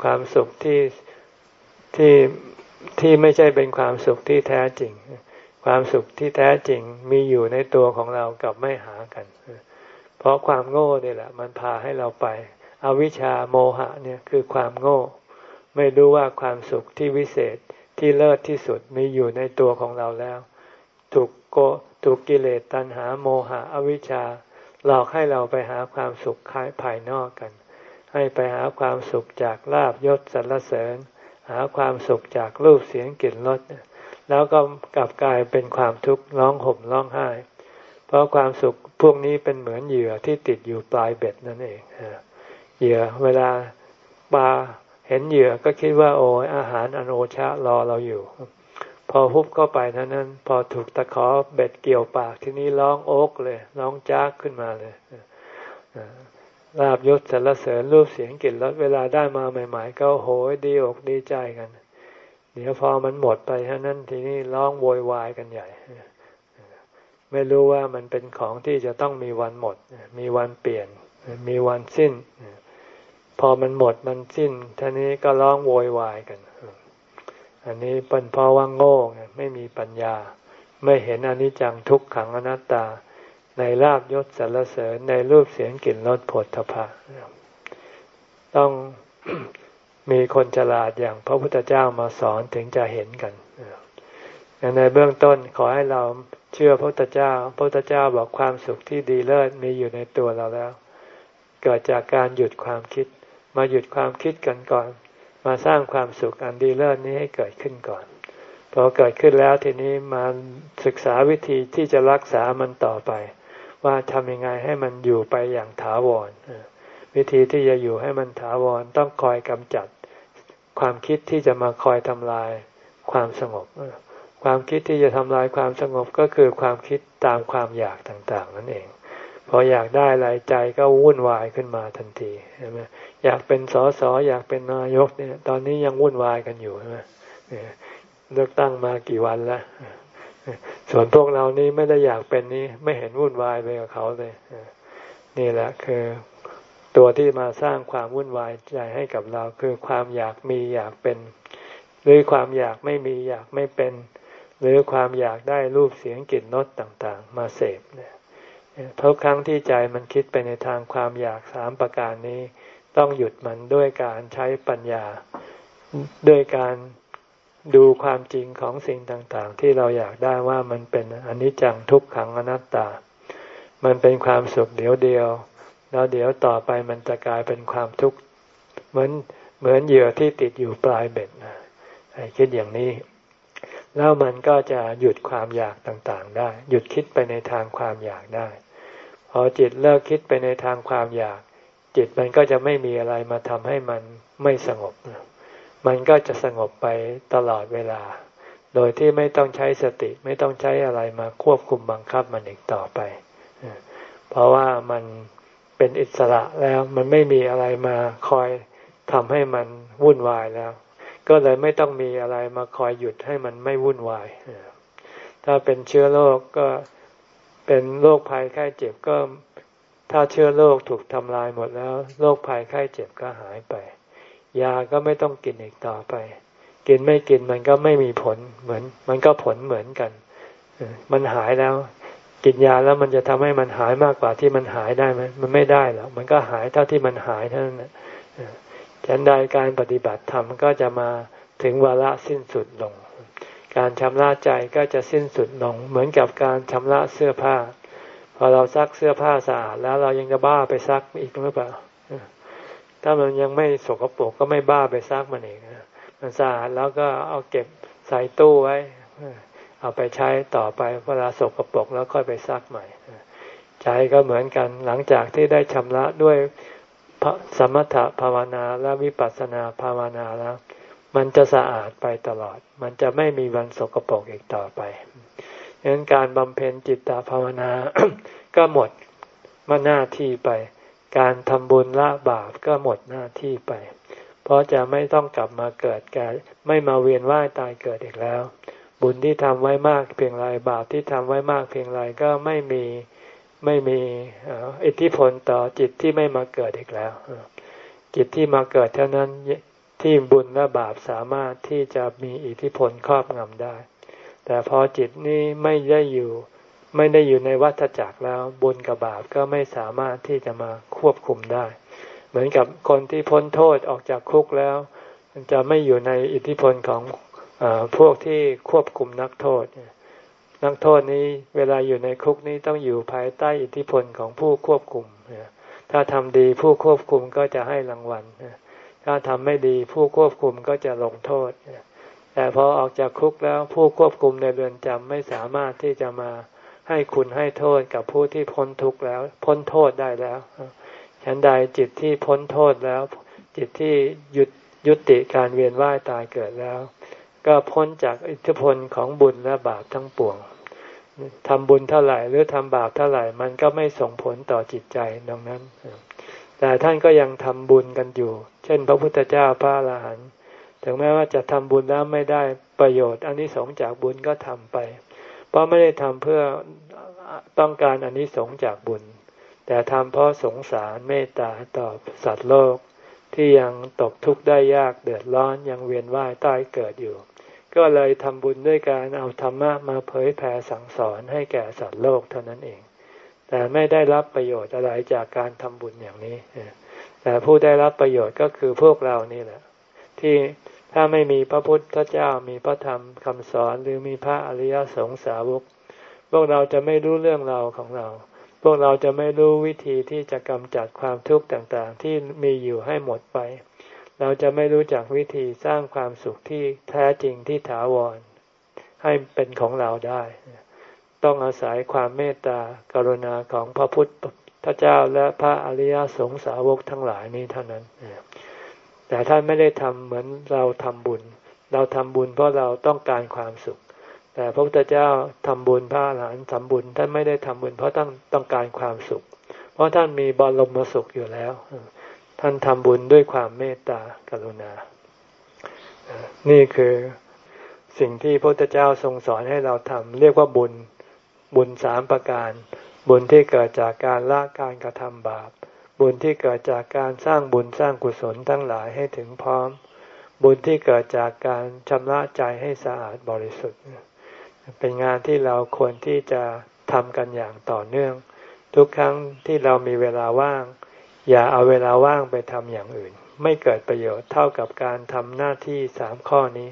ความสุขที่ที่ที่ไม่ใช่เป็นความสุขที่แท้จริง ความสุขที่แท้จริงมีอยู่ในตัวของเรากับไม่หากัน เพราะความโง่เนี่ยแหละ มันพาให้เราไป อวิชชาโมหะเนี่ยคือความโง่ ไม่รู้ว่าความสุขที่วิเศษ ที่เลิศที่สุดมีอยู่ในตัวของเราแล้ว ถูกโกถูกกิเลสตัณหาโมหะอวิชชา หลอกให้เราไปหาความสุขคายภายนอกกัน ให้ไปหาความสุขจากลาบยศสรรเสริญ หาความสุขจากรูปเสียงกลิ่นรสแล้วก็กลับกลายเป็นความทุกข์ร้องห่มร้องไห้ เพราะความสุขพวกนี้เป็นเหมือนเหยื่อที่ติดอยู่ปลายเบ็ดนั่นเองเหยื่อเวลาปลา เห็นเหยื่อก็คิดว่าโอ้อาหารอโนชะรอเราอยู่ พอฮุบเข้าไปนั้นนั้น พอถูกตะขอเบ็ดเกี่ยวปากที่นี้ร้องโอกเลยร้องจ้ากขึ้นมาเลยลาบยศสรรเสริญรูปเสียงกลิ่นรสเวลาได้มาใหม่ๆ ก็โหยดีอกดีใจกัน เดี๋ยวพอมันหมดไปเท่านั้นทีนี้ร้องโวยวายกันใหญ่ ไม่รู้ว่ามันเป็นของที่จะต้องมีวันหมด มีวันเปลี่ยน มีวันสิ้น พอมันหมดมันสิ้นท่านี้ก็ร้องโวยวายกัน อันนี้เป็นเพราะว่าโง่ไม่มีปัญญา ไม่เห็นอนิจจังทุกขังอนัตตา ในลาบยศสรรเสริญในรูปเสียงกลิ่นรสผลทพะต้องมีคนฉลาดอย่างพระพุทธเจ้ามาสอนถึงจะเห็นกันในเบื้องต้นขอให้เราเชื่อพระพุทธเจ้า พระพุทธเจ้าบอกความสุขที่ดีเลิศมีอยู่ในตัวเราแล้ว เกิดจากการหยุดความคิด มาหยุดความคิดกันก่อน มาสร้างความสุขอันดีเลิศนี้ให้เกิดขึ้นก่อน พอเกิดขึ้นแล้วทีนี้มาศึกษาวิธีที่จะรักษามันต่อไป ว่าทำยังไงให้มันอยู่ไปอย่างถาวร วิธีที่จะอยู่ให้มันถาวรต้องคอยกำจัด ความคิดที่จะมาคอยทำลายความสงบ ความคิดที่จะทำลายความสงบก็คือความคิดตามความอยากต่างๆ นั่นเอง พออยากได้อะไรใจก็วุ่นวายขึ้นมาทันทีใช่ไหมอยากเป็นสอสออยากเป็นนายกเนี่ย ตอนนี้ยังวุ่นวายกันอยู่ใช่ไหมเลือกตั้งมากี่วันแล้วส่วนพวกเรานี้ไม่ได้อยากเป็นนี้ไม่เห็นวุ่นวายไปกับเขาเลยนี่แหละคือตัวที่มาสร้างความวุ่นวายใจให้กับเรา คือความอยากมีอยากเป็น หรือความอยากไม่มีอยากไม่เป็น หรือความอยากได้รูปเสียงกลิ่นรสต่าง ๆ มาเสพเนี่ย ทุกครั้งที่ใจมันคิดไปในทางความอยากสามประการนี้ ต้องหยุดมันด้วยการใช้ปัญญา ด้วยการดูความจริงของสิ่งต่างๆ ที่เราอยากได้ว่ามันเป็นอนิจจังทุกขังอนัตตา มันเป็นความสุขเดียวเดียว แล้วเดี๋ยวต่อไปมันจะกลายเป็นความทุกข์เหมือนเหมือนเหยื่อที่ติดอยู่ปลายเบ็ดนะคิดอย่างนี้ แล้วมันก็จะหยุดความอยากต่างๆ ได้ หยุดคิดไปในทางความอยากได้ พอจิตเลิกคิดไปในทางความอยาก จิตมันก็จะไม่มีอะไรมาทำให้มันไม่สงบ มันก็จะสงบไปตลอดเวลา โดยที่ไม่ต้องใช้สติไม่ต้องใช้อะไรมาควบคุมบังคับมันอีกต่อไป เพราะว่ามันเป็นอิสระแล้วมันไม่มีอะไรมาคอยทำให้มันวุ่นวายแล้ว ก็เลยไม่ต้องมีอะไรมาคอยหยุดให้มันไม่วุ่นวาย ถ้าเป็นเชื้อโรคกก็ เป็นโรคภัยไข้เจ็บก็ ถ้าเชื้อโรคถูกทำลายหมดแล้วโรคภัยไข้เจ็บก็หายไป ยาก็ไม่ต้องกินอีกต่อไป กินไม่กินมันก็ไม่มีผลเหมือน มันก็ผลเหมือนกันมันหายแล้ว กินยาแล้วมันจะทำให้มันหายมากกว่าที่มันหายได้ไหมมันไม่ได้หรอกมันก็หายเท่าที่มันหายเท่านั้นฉันใดการปฏิบัติธรรมก็จะมาถึงวาระสิ้นสุดลง การชำระใจก็จะสิ้นสุดลง เหมือนกับการชำระเสื้อผ้า พอเราซักเสื้อผ้าสะอาดแล้วเรายังจะบ้าไปซักอีกหรือเปล่า ถ้ามันยังไม่สกปรกก็ไม่บ้าไปซักมันเองมันสะอาดแล้วก็เอาเก็บใส่ตู้ไว้ เอาไปใช้ต่อไปเวลาสกปรกแล้วค่อยไปซักใหม่ ใจก็เหมือนกันหลังจากที่ได้ชำระด้วยสมถภาวนาและวิปัสสนาภาวนาแล้ว มันจะสะอาดไปตลอด มันจะไม่มีวันสกปรกอีกต่อไปดังนั้นการบำเพ็ญจิตตภาวนา ก็หมดมาหน้าที่ไป การทำบุญละบาปก็หมดหน้าที่ไป เพราะจะไม่ต้องกลับมาเกิดแก่ไม่มาเวียนว่ายตายเกิดอีกแล้ว บุญที่ทำไว้มากเพียงไรบาปที่ทำไว้มากเพียงไรก็ไม่มีไม่มีอิทธิพลต่อจิตที่ไม่มาเกิดอีกแล้ว จิตที่มาเกิดเท่านั้น ที่บุญและบาปสามารถที่จะมีอิทธิพลครอบงำได้ แต่พอจิตนี้ไม่ได้อยู่ไม่ได้อยู่ในวัฏจักรแล้วบุญกับบาปก็ไม่สามารถที่จะมาควบคุมได้ เหมือนกับคนที่พ้นโทษออกจากคุกแล้ว จะไม่อยู่ในอิทธิพลของอพวกที่ควบคุมนักโทษ นักโทษนี้เวลาอยู่ในคุกนี้ต้องอยู่ภายใต้อิทธิพลของผู้ควบคุมถ้าทำดีผู้ควบคุมก็จะให้รางวัล ถ้าทำไม่ดีผู้ควบคุมก็จะลงโทษ แต่พอออกจากคุกแล้วผู้ควบคุมในเรือนจำไม่สามารถที่จะมาให้คุณให้โทษกับผู้ที่พ้นทุกข์แล้ว พ้นโทษได้แล้วฉันใดจิตที่พ้นโทษแล้ว จิตที่หยุดยุติการเวียนว่ายตายเกิดแล้ว ก็พ้นจากอิทธิพลของบุญและบาปทั้งปวงทำบุญเท่าไหร่หรือทำบาปเท่าไหร่ มันก็ไม่ส่งผลต่อจิตใจดังนั้น แต่ท่านก็ยังทำบุญกันอยู่ เช่น พระพุทธเจ้าพระอรหันต์ถึงแม้ว่าจะทำบุญแล้วไม่ได้ประโยชน์อันนี้สงจากบุญก็ทำไป เพราะไม่ได้ทำเพื่อต้องการอันนี้สงจากบุญ แต่ทำเพราะสงสารเมตตาต่อสัตว์โลกที่ยังตกทุกข์ได้ยากเดือดร้อนยังเวียนว่ายตายเกิดอยู่ ก็เลยทำบุญด้วยการเอาธรรมะมาเผยแผ่สั่งสอนให้แก่สัตว์โลกเท่านั้นเอง แต่ไม่ได้รับประโยชน์อะไรจากการทำบุญอย่างนี้ แต่ผู้ได้รับประโยชน์ก็คือพวกเรานี่แหละ ที่ถ้าไม่มีพระพุทธเจ้ามีพระธรรมคำสอนหรือมีพระอริยสงสาวก พวกเราจะไม่รู้เรื่องราวของเรา พวกเราจะไม่รู้วิธีที่จะกำจัดความทุกข์ต่างๆ ที่มีอยู่ให้หมดไป เราจะไม่รู้จักวิธีสร้างความสุขที่แท้จริงที่ถาวร ให้เป็นของเราได้ ต้องอาศัยความเมตตากรุณาของพระพุทธเจ้าและพระอริยสงสาวกทั้งหลายนี้เท่านั้น แต่ท่านไม่ได้ทำเหมือนเราทำบุญ เราทำบุญเพราะเราต้องการความสุข แต่พระพุทธเจ้าทำบุญพระหลานทำบุญท่านไม่ได้ทำบุญเพราะต้องต้องการความสุข เพราะท่านมีบรมสุขอยู่แล้ว ท่านทำบุญด้วยความเมตตากรุณา นี่คือสิ่งที่พระพุทธเจ้าทรงสอนให้เราทำเรียกว่าบุญ บุญสามประการ บุญที่เกิดจากการละการกระทำบาป บุญที่เกิดจากการสร้างบุญสร้างกุศลทั้งหลายให้ถึงพร้อม บุญที่เกิดจากการชำระใจให้สะอาดบริสุทธิ์ เป็นงานที่เราควรที่จะทำกันอย่างต่อเนื่อง ทุกครั้งที่เรามีเวลาว่าง อย่าเอาเวลาว่างไปทำอย่างอื่น ไม่เกิดประโยชน์เท่ากับการทำหน้าที่สามข้อนี้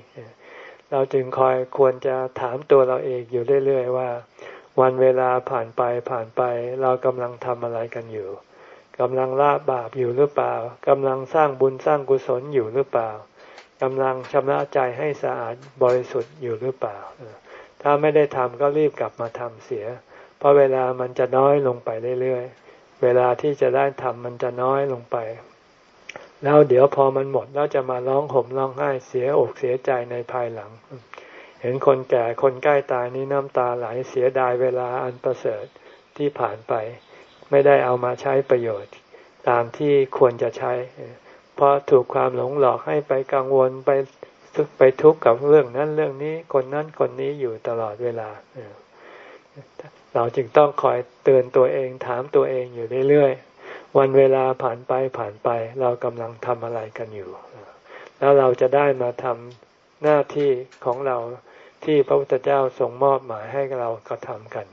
เราจึงคอยควรจะถามตัวเราเองอยู่เรื่อย ๆ ว่า วันเวลาผ่านไปผ่านไป เรากำลังทำอะไรกันอยู่กำลังละบาปอยู่หรือเปล่ากำลังสร้างบุญสร้างกุศลอยู่หรือเปล่ากำลังชำระใจให้สะอาดบริสุทธิ์อยู่หรือเปล่า ถ้าไม่ได้ทำก็รีบกลับมาทำเสีย เพราะเวลามันจะน้อยลงไปเรื่อยๆ เวลาที่จะได้ทำมันจะน้อยลงไป แล้วเดี๋ยวพอมันหมดแล้วจะมาร้องห่มร้องไห้เสียอกเสียใจในภายหลัง เห็นคนแก่คนใกล้ตายนี้น้ำตาไหลเสียดายเวลาอันประเสริฐที่ผ่านไป ไม่ได้เอามาใช้ประโยชน์ ตามที่ควรจะใช้ เพราะถูกความหลงหลอกให้ไปกังวลไปไปทุกข์กับเรื่องนั้นเรื่องนี้คนนั้นคนนี้อยู่ตลอดเวลา เราจึงต้องคอยเตือนตัวเองถามตัวเองอยู่เรื่อยๆ วันเวลาผ่านไปผ่านไป เรากำลังทำอะไรกันอยู่ แล้วเราจะได้มาทำหน้าที่ของเรา ที่พระพุทธเจ้าทรงมอบหมายให้เรากระทำกัน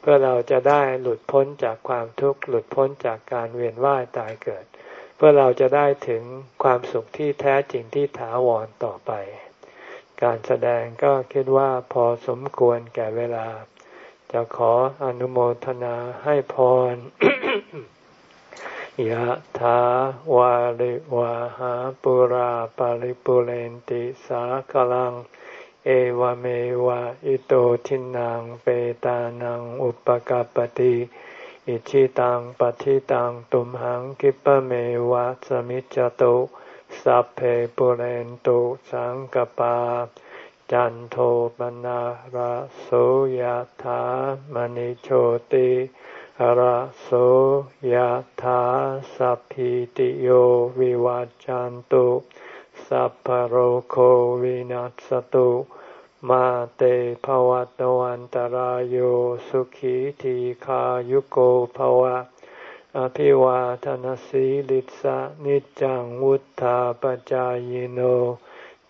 เพื่อเราจะได้หลุดพ้นจากความทุกข์หลุดพ้นจากการเวียนว่ายตายเกิด เพื่อเราจะได้ถึงความสุขที่แท้จริงที่ถาวรต่อไป การแสดงก็คิดว่าพอสมควรแก่เวลา จะขออนุโมทนาให้พรยะถาวาริวาหาปุราปาริปุเรนติสากลัง เอวเมวะอิโตทินังเปตานังอุปกาปติอิชิตังปฏิตังตุมหังกิปะเมวะสมิจจตุสัพเพปุเรนตุสังกปา จันโทปนะระโสยธามณิโชติระโสยธาสัพพิติโยวิวัจจันตุสัพพโรโควินัสตุ มาเตภวัตวันตารโยสุขีทีขายุโกภวะ อภิวาทนสีลิสะนิจังวุธาปจายโน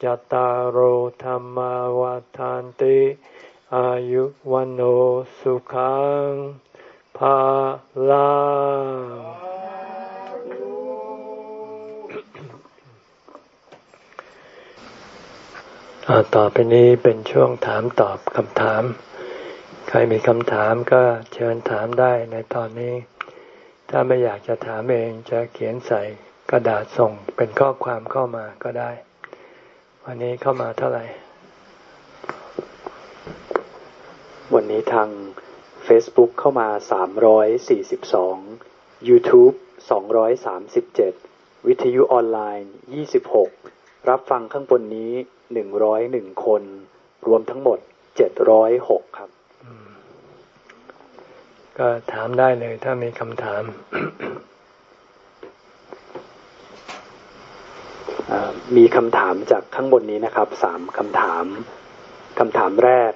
จตารโหธรรมวาทานติ อายุวันโอสุขังภาลั งต่อไปนี้เป็นช่วงถามตอบคำถาม ใครมีคำถามก็เชิญถามได้ในตอนนี้ ถ้าไม่อยากจะถามเองจะเขียนใส่กระดาษส่งเป็นข้อความเข้ามาก็ได้ วันนี้เข้ามาเท่าไหร่ วันนี้ทาง Facebook เข้ามา 342 YouTube 237 วิทยุออนไลน์ 26 รับฟังข้างบนนี้ 101คน รวมทั้งหมด706ครับก็ถามได้เลยถ้ามีคำถามมีคำถามจากข้างบนนี้นะครับสามคำถามคำถามแรก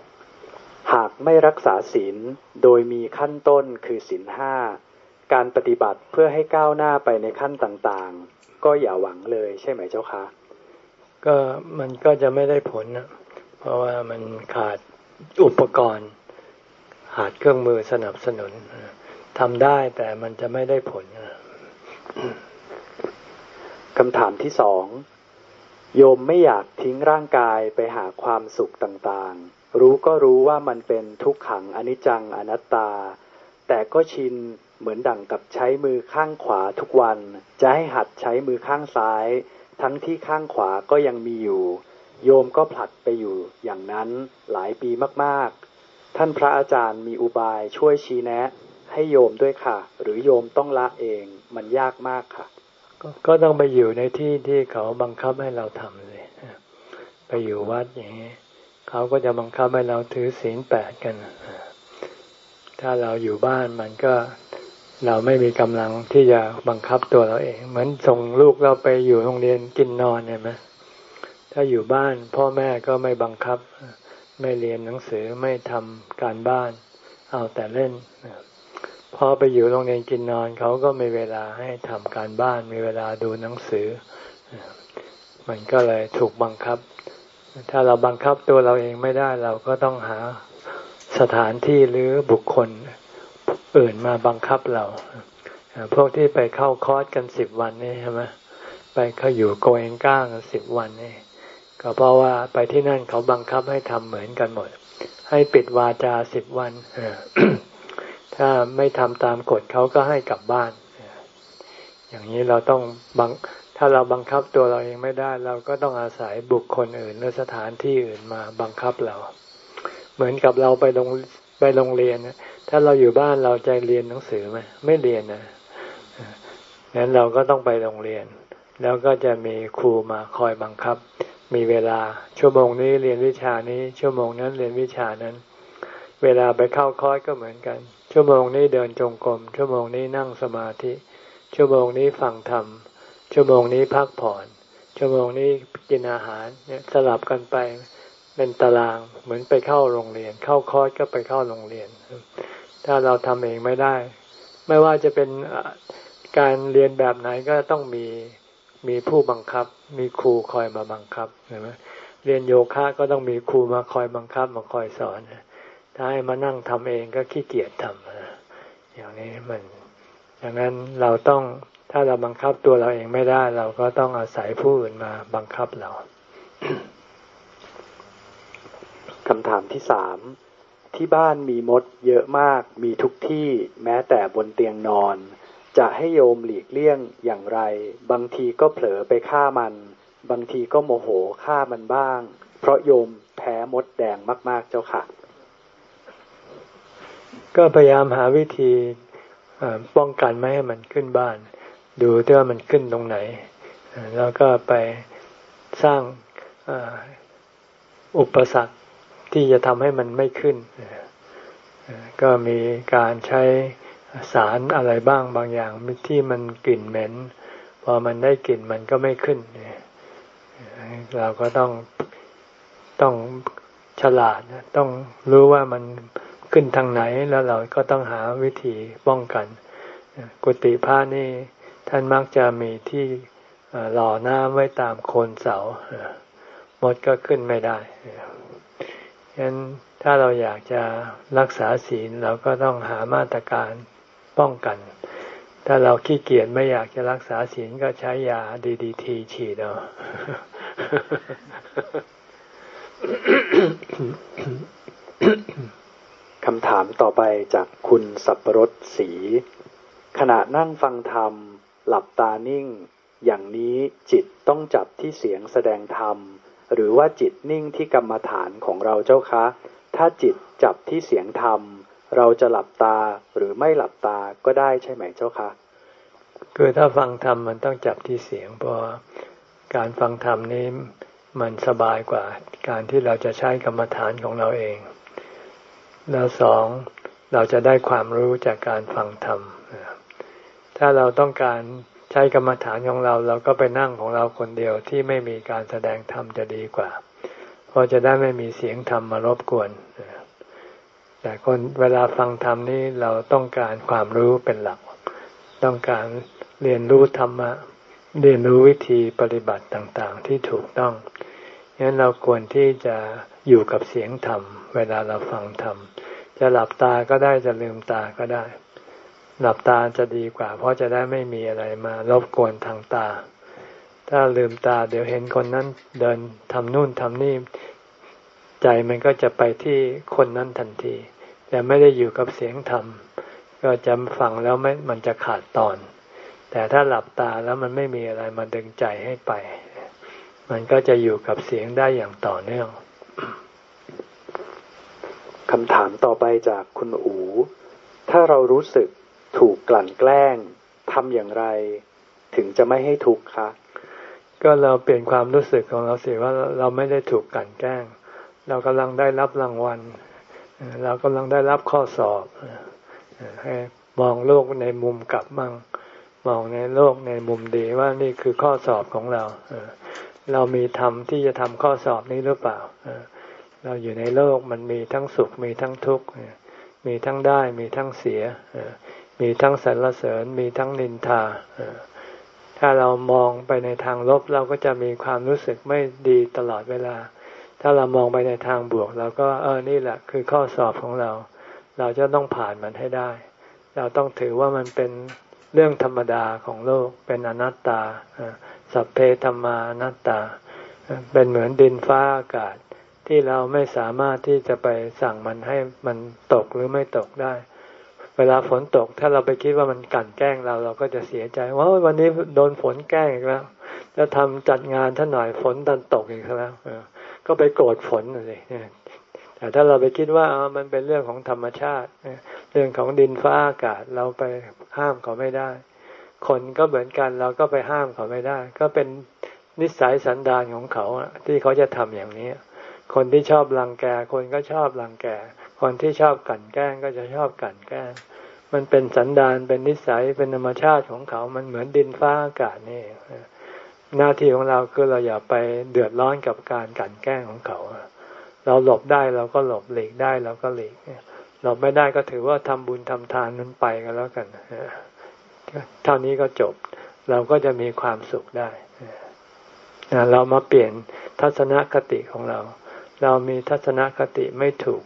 หากไม่รักษาศีลโดยมีขั้นต้นคือศีลห้าการปฏิบัติเพื่อให้ก้าวหน้าไปในขั้นต่างๆ ก็อย่าหวังเลยใช่ไหมเจ้าคะ ก็มันก็จะไม่ได้ผลนะเพราะว่ามันขาดอุปกรณ์ ขาดเครื่องมือสนับสนุนทำได้แต่มันจะไม่ได้ผลคำถามที่สองโยมไม่อยากทิ้งร่างกายไปหาความสุขต่างๆ รู้ก็รู้ว่ามันเป็นทุกขังอนิจจังอนัตตา แต่ก็ชินเหมือนดั่งกับใช้มือข้างขวาทุกวัน จะให้หัดใช้มือข้างซ้าย ทั้งที่ข้างขวาก็ยังมีอยู่ โยมก็ผลัดไปอยู่อย่างนั้นหลายปีมากๆ ท่านพระอาจารย์มีอุบายช่วยชี้แนะ ให้โยมด้วยค่ะ หรือโยมต้องละเองมันยากมากค่ะก็ต้องไปอยู่ในที่ที่เขาบังคับให้เราทำเลยไปอยู่วัดอย่างนี้เขาก็จะบังคับให้เราถือศีลแปดกันถ้าเราอยู่บ้านมันก็ เราไม่มีกำลังที่จะบังคับตัวเราเอง เหมือนส่งลูกเราไปอยู่โรงเรียนกินนอนเนี่ยไหมถ้าอยู่บ้าน พ่อแม่ก็ไม่บังคับ ไม่เรียนหนังสือไม่ทำการบ้าน เอาแต่เล่นพอไปอยู่โรงเรียนกินนอนเขาก็มีเวลาให้ทำการบ้าน มีเวลาดูหนังสือ มันก็เลยถูกบังคับ ถ้าเราบังคับตัวเราเองไม่ได้เราก็ต้องหาสถานที่หรือบุคคล อื่นมาบังคับเรา พวกที่ไปเข้าคอร์สกันสิบวันนี่ใช่ไหมไปเขาอยู่โกเองก้างสิบวันนี่ก็เพราะว่าไปที่นั่นเขาบังคับให้ทำเหมือนกันหมด ให้ปิดวาจาสิบวันถ้าไม่ทำตามกฎเขาก็ให้กลับบ้าน อย่างนี้เราต้องบังถ้าเราบังคับตัวเราเองไม่ได้ เราก็ต้องอาศัยบุคคลอื่นหรือสถานที่อื่นมาบังคับเรา เหมือนกับเราไปโรง ไปโรงเรียนถ้าเราอยู่บ้านเราใจเรียนหนังสือไหมไม่เรียนนะงั้นเราก็ต้องไปโรงเรียน แล้วก็จะมีครูมาคอยบังคับ มีเวลาชั่วโมงนี้เรียนวิชานี้ ชั่วโมงนั้นเรียนวิชานั้น เวลาไปเข้าคอร์สก็เหมือนกัน ชั่วโมงนี้เดินจงกรมชั่วโมงนี้นั่งสมาธิ ชั่วโมงนี้ฟังธรรมชั่วโมงนี้พักผ่อน ชั่วโมงนี้กินอาหารเนี่ยสลับกันไป เป็นตารางเหมือนไปเข้าโรงเรียน เข้าคอร์สก็ไปเข้าโรงเรียน ถ้าเราทำเองไม่ได้ ไม่ว่าจะเป็นการเรียนแบบไหนก็ต้องมีมีผู้บังคับ มีครูคอยมาบังคับใช่ไหมเรียนโยคะก็ต้องมีครูมาคอยบังคับมาคอยสอนถ้าให้มานั่งทำเองก็ขี้เกียจทำอย่างนี้มันอย่างนั้นเราต้องถ้าเราบังคับตัวเราเองไม่ได้ เราก็ต้องอาศัยผู้อื่นมาบังคับเรา คำถามที่สามที่บ้านมีมดเยอะมากมีทุกที่แม้แต่บนเตียงนอน จะให้โยมหลีกเลี่ยงอย่างไร บางทีก็เผลอไปฆ่ามัน บางทีก็โมโหฆ่ามันบ้าง เพราะโยมแพ้มดแดงมาก ๆเจ้าค่ะ ก็พยายามหาวิธีป้องกันไม่ให้มันขึ้นบ้าน ดูที่ว่ามันขึ้นตรงไหน แล้วก็ไปสร้างอุปสรรค ที่จะทำให้มันไม่ขึ้น ก็มีการใช้สารอะไรบ้างบางอย่างที่มันกลิ่นเหม็น พอมันได้กลิ่นมันก็ไม่ขึ้น เราก็ต้องต้องฉลาดต้องรู้ว่ามันขึ้นทางไหนแล้วเราก็ต้องหาวิธีป้องกัน กุฏิพระนี่ท่านมักจะมีที่หล่อน้ำไว้ตามโคนเสา มดก็ขึ้นไม่ได้ ฉะนั้นถ้าเราอยากจะรักษาศีลเราก็ต้องหามาตรการป้องกัน ถ้าเราขี้เกียจไม่อยากจะรักษาศีลก็ใช้ยาดีดีทีฉีดเอาคำถามต่อไปจากคุณสับปรสสี ขณะนั่งฟังธรรม หลับตานิ่ง อย่างนี้จิตต้องจับที่เสียงแสดงธรรม หรือว่าจิตนิ่งที่กรรมฐานของเราเจ้าคะ ถ้าจิตจับที่เสียงธรรม เราจะหลับตาหรือไม่หลับตาก็ได้ใช่ไหมเจ้าคะ คือถ้าฟังธรรมมันต้องจับที่เสียงเพราะการฟังธรรมนี้มันสบายกว่าการที่เราจะใช้กรรมฐานของเราเอง แล้วสองเราจะได้ความรู้จากการฟังธรรม ถ้าเราต้องการ ใช้กรรมฐานของเราเราก็ไปนั่งของเราคนเดียวที่ไม่มีการแสดงธรรมจะดีกว่า เพราะจะได้ไม่มีเสียงธรรมมารบกวน แต่คนเวลาฟังธรรมนี่เราต้องการความรู้เป็นหลัก ต้องการเรียนรู้ธรรมะเรียนรู้วิธีปฏิบัติต่างๆ ที่ถูกต้องฉะนั้นเราควรที่จะอยู่กับเสียงธรรม เวลาเราฟังธรรม จะหลับตาก็ได้จะลืมตาก็ได้ หลับตาจะดีกว่า เพราะจะได้ไม่มีอะไรมารบกวนทางตา ถ้าลืมตาเดี๋ยวเห็นคนนั้นเดินทำนู่นทำนี่ ใจมันก็จะไปที่คนนั้นทันที แต่ไม่ได้อยู่กับเสียงธรรม ก็จะฟังแล้วไม่มันจะขาดตอน แต่ถ้าหลับตาแล้วมันไม่มีอะไรมาดึงใจให้ไป มันก็จะอยู่กับเสียงได้อย่างต่อเนื่องคำถามต่อไปจากคุณอู ถ้าเรารู้สึก ถูกกลั่นแกล้งทำอย่างไร ถึงจะไม่ให้ทุกข์คะ ก็เราเปลี่ยนความรู้สึกของเราเสียว่าเราไม่ได้ถูกกลั่นแกล้ง เรากำลังได้รับรางวัล เรากำลังได้รับข้อสอบให้มองโลกในมุมกลับมั่งมองในโลกในมุมดีว่านี่คือข้อสอบของเราเรามีธรรมที่จะทำข้อสอบนี้หรือเปล่าเราอยู่ในโลกมันมีทั้งสุขมีทั้งทุกข์มีทั้งได้มีทั้งเสีย มีทั้งสรรเสริญมีทั้งนินทา ถ้าเรามองไปในทางลบเราก็จะมีความรู้สึกไม่ดีตลอดเวลา ถ้าเรามองไปในทางบวกเราก็เออนี่แหละคือข้อสอบของเรา เราจะต้องผ่านมันให้ได้ เราต้องถือว่ามันเป็นเรื่องธรรมดาของโลกเป็นอนัตตา สัพเพธรรมานัตตา เป็นเหมือนดินฟ้าอากาศที่เราไม่สามารถที่จะไปสั่งมันให้มันตกหรือไม่ตกได้ เวลาฝนตก ถ้าเราไปคิดว่ามันกันแกล้งเราเราก็จะเสียใจว่าวันนี้โดนฝนแกล้งอีกแล้วจะทำจัดงานท่านหน่อยฝนดันตกอีกแล้วก็ไปโกรธฝนเลยแต่ถ้าเราไปคิดว่ามันเป็นเรื่องของธรรมชาติเรื่องของดินฟ้าอากาศเราไปห้ามเขาไม่ได้ คนก็เหมือนกันเราก็ไปห้ามเขาไม่ได้ ก็เป็นนิสัยสันดานของเขาที่เขาจะทำอย่างนี้ คนที่ชอบรังแกคนก็ชอบรังแก คนที่ชอบกั่นแกล้งก็จะชอบกั่นแกล้ง มันเป็นสันดานเป็นนิสัยเป็นธรรมชาติของเขา มันเหมือนดินฟ้าอากาศนี่หน้าที่ของเราคือเราอย่าไปเดือดร้อนกับการกั่นแกล้งของเขา เราหลบได้เราก็หลบหลีกได้เราก็หลีกหลบไม่ได้ก็ถือว่าทำบุญทำทานนั้นไปกันแล้วกันเท่านี้ก็จบ เราก็จะมีความสุขได้เรามาเปลี่ยนทัศนคติของเรา เรามีทัศนคติไม่ถูก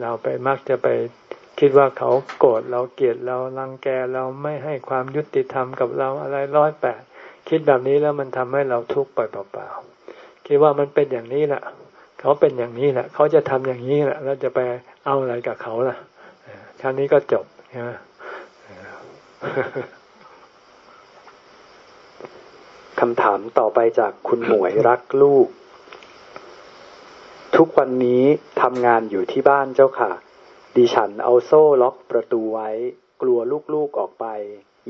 เราไปมักจะไปคิดว่าเขาโกรธเราเกลียดเรารังแกเราไม่ให้ความยุติธรรมกับเราอะไรร้อยแปดคิดแบบนี้แล้วมันทำให้เราทุกข์ไปเปล่าๆคิดว่ามันเป็นอย่างนี้แหละเขาเป็นอย่างนี้แหละเขาจะทำอย่างนี้แหละเราจะไปเอาอะไรกับเขาล่ะท่านี้ก็จบใช่ไหมคำถามต่อไปจากคุณหมวยรักลูก ทุกวันนี้ทำงานอยู่ที่บ้านเจ้าค่ะ ดิฉันเอาโซ่ล็อกประตูไว้ กลัวลูกๆออกไป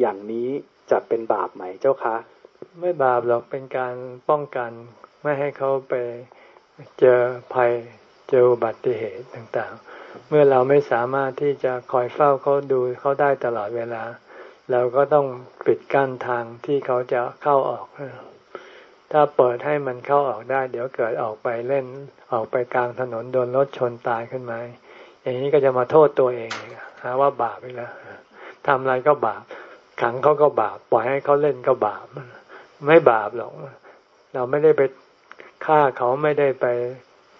อย่างนี้จะเป็นบาปไหมเจ้าคะ ไม่บาปหรอกเป็นการป้องกัน ไม่ให้เขาไปเจอภัยเจออุบัติเหตุต่างๆ เมื่อเราไม่สามารถที่จะคอยเฝ้าเขาดูเขาได้ตลอดเวลา เราก็ต้องปิดกั้นทางที่เขาจะเข้าออก ถ้าเปิดให้มันเข้าออกได้ เดี๋ยวเกิดออกไปเล่นออกไปกลางถนนโดนรถชนตายขึ้นมา อย่างนี้ก็จะมาโทษตัวเองหาว่าบาปไปแล้วทำอะไรก็บาป ขังเขาก็บาป ปล่อยให้เขาเล่นก็บาป ไม่บาปหรอก เราไม่ได้ไปฆ่าเขาไม่ได้ไป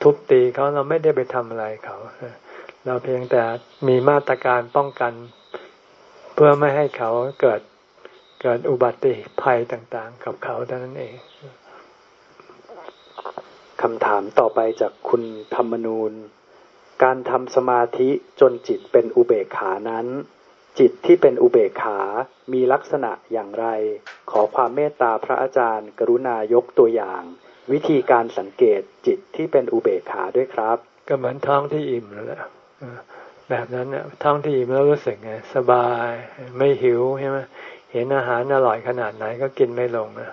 ทุบตีเขาเราไม่ได้ไปทำอะไรเขา เราเพียงแต่มีมาตรการป้องกัน เพื่อไม่ให้เขาเกิดเกิดอุบัติภัยต่างๆ กับเขาเท่านั้นเอง คำถามต่อไปจากคุณธรรมนูญการทำสมาธิจนจิตเป็นอุเบกขานั้น จิตที่เป็นอุเบกขา มีลักษณะอย่างไร ขอความเมตตาพระอาจารย์ กรุณายกตัวอย่าง วิธีการสังเกตจิตที่เป็นอุเบกขาด้วยครับ ก็เหมือนท้องที่อิ่มแล้วแหละแบบนั้นเนี่ยท้องที่อิ่มแล้วรู้สึกไงสบายไม่หิวใช่ไหมเห็นอาหารอร่อยขนาดไหนก็กินไม่ลงนะ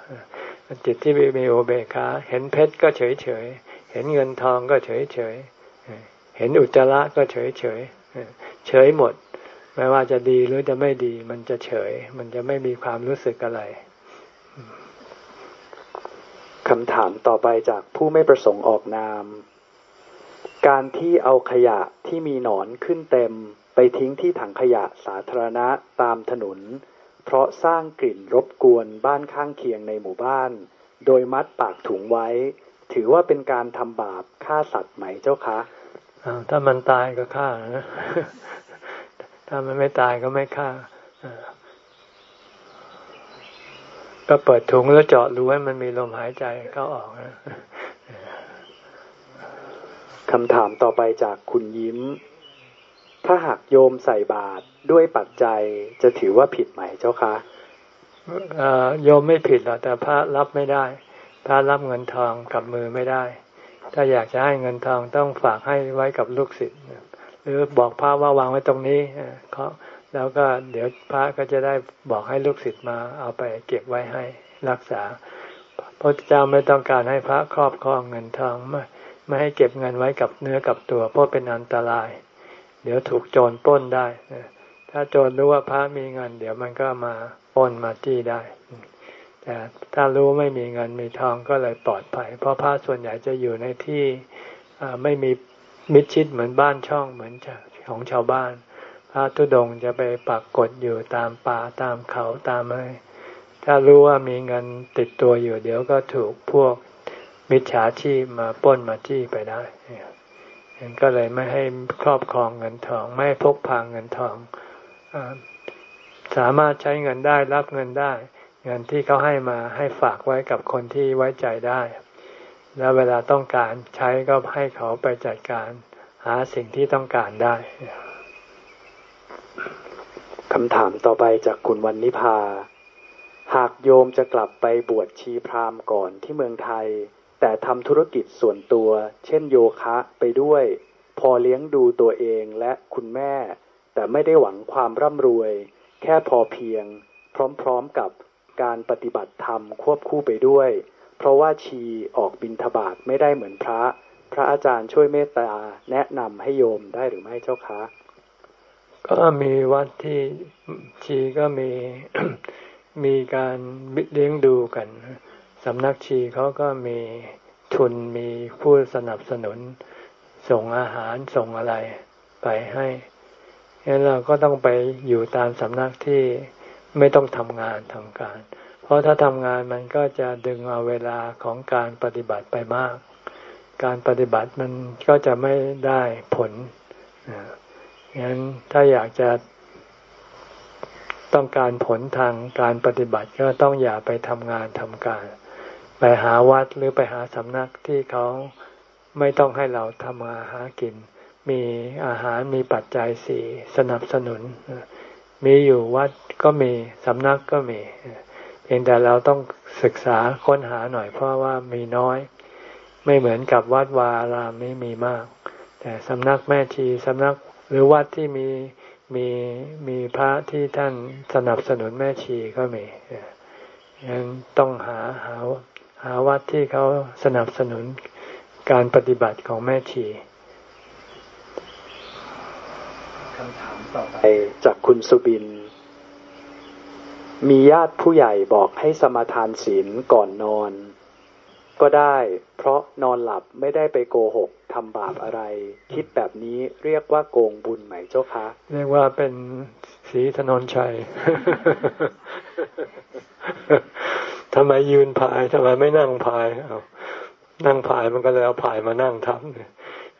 จิตที่มีโอเบคาเห็นเพชรก็เฉยเฉยเห็นเงินทองก็เฉยเฉยเห็นอุจจาระก็เฉยเฉยเฉยหมด ไม่ว่าจะดีหรือจะไม่ดี มันจะเฉย มันจะไม่มีความรู้สึกอะไรคำถามต่อไปจากผู้ไม่ประสงค์ออกนาม การที่เอาขยะที่มีหนอนขึ้นเต็ม ไปทิ้งที่ถังขยะสาธารณะตามถนน เพราะสร้างกลิ่นรบกวนบ้านข้างเคียงในหมู่บ้าน โดยมัดปากถุงไว้ ถือว่าเป็นการทำบาปฆ่าสัตว์ไหมเจ้าคะถ้ามันตายก็ฆ่านะถ้ามันไม่ตายก็ไม่ฆ่าก็เปิดถุงแล้วเจาะรูให้มันมีลมหายใจเข้าออกนะคำถามต่อไปจากคุณยิ้ม ถ้าหากโยมใส่บาตรด้วยปัจจัยจะถือว่าผิดไหมเจ้าคะโยมไม่ผิดหรอกแต่พระรับไม่ได้ พระรับเงินทองกับมือไม่ได้ ถ้าอยากจะให้เงินทองต้องฝากให้ไว้กับลูกศิษย์หรือบอกพระว่าวางไว้ตรงนี้เขาแล้วก็เดี๋ยวพระก็จะได้บอกให้ลูกศิษย์มาเอาไปเก็บไว้ให้รักษาพระเจ้าไม่ต้องการให้พระครอบครองเงินทองไม่ไม่ให้เก็บเงินไว้กับเนื้อกับตัว เพราะเป็นอันตราย เดี๋ยวถูกโจรปล้นได้ถ้าโจรรู้ว่าพระมีเงิน เดี๋ยวมันก็มาปล้นมาจี้ได้ แต่ถ้ารู้ไม่มีเงินมีทองก็เลยปลอดภัย เพราะพระส่วนใหญ่จะอยู่ในที่ไม่มีมิดชิดเหมือนบ้านช่องเหมือนของชาวบ้าน พระทุดงจะไปปักกดอยู่ตามป่าตามเขาตามอะไรถ้ารู้ว่ามีเงินติดตัวอยู่ เดี๋ยวก็ถูกพวกมิจฉาชีพมาป้นมาจี้ไปได้ ก็เลยไม่ให้ครอบครองเงินทอง ไม่พกพาเงินทองอสามารถใช้เงินได้รับเงินได้ เงินที่เขาให้มาให้ฝากไว้กับคนที่ไว้ใจได้ แล้วเวลาต้องการใช้ก็ให้เขาไปจัดการหาสิ่งที่ต้องการได้คำถามต่อไปจากคุณวันนิพา หากโยมจะกลับไปบวชชีพราหมณ์ก่อนที่เมืองไทย แต่ทำธุรกิจส่วนตัว เช่นโยคะไปด้วย พอเลี้ยงดูตัวเองและคุณแม่ แต่ไม่ได้หวังความร่ำรวย แค่พอเพียง พร้อมๆกับการปฏิบัติธรรมควบคู่ไปด้วย เพราะว่าชีออกบินทบาทไม่ได้เหมือนพระ พระอาจารย์ช่วยเมตตาแนะนำให้โยมได้หรือไม่เจ้าคะ ก็มีวัดที่ชีก็มีมีการเลี้ยงดูกัน สำนักชีเขาก็มีทุนมีผู้สนับสนุน ส่งอาหารส่งอะไรไปให้งั้นเราก็ต้องไปอยู่ตามสำนักที่ไม่ต้องทำงานทำการ เพราะถ้าทำงานมันก็จะดึงเอาเวลาของการปฏิบัติไปมาก การปฏิบัติมันก็จะไม่ได้ผลงั้นถ้าอยากจะต้องการผลทางการปฏิบัติก็ต้องอย่าไปทำงานทำการ ไปหาวัดหรือไปหาสำนักที่เขาไม่ต้องให้เราทำมาหากิน มีอาหารมีปัจจัยสี่สนับสนุน มีอยู่วัดก็มีสำนักก็มี เพียงแต่เราต้องศึกษาค้นหาหน่อยเพราะว่ามีน้อย ไม่เหมือนกับวัดวาอารามนี่มีมาก แต่สำนักแม่ชีสำนักหรือวัดที่มีมีมีพระที่ท่านสนับสนุนแม่ชีก็มียังต้องหาหา หาวัดที่เขาสนับสนุนการปฏิบัติของแม่ชีคำถามต่อไปจากคุณสุบิน มีญาติผู้ใหญ่บอกให้สมาทานศีลก่อนนอน ก็ได้ เพราะนอนหลับไม่ได้ไปโกหกทำบาปอะไร คิดแบบนี้เรียกว่าโกงบุญไหมเจ้าคะ เรียกว่าเป็นสีถนนชัย ทำไมยืนพายทำไมไม่นั่งพายเอานั่งพายมันก็เลยเอาพายมานั่งทับเนี่ย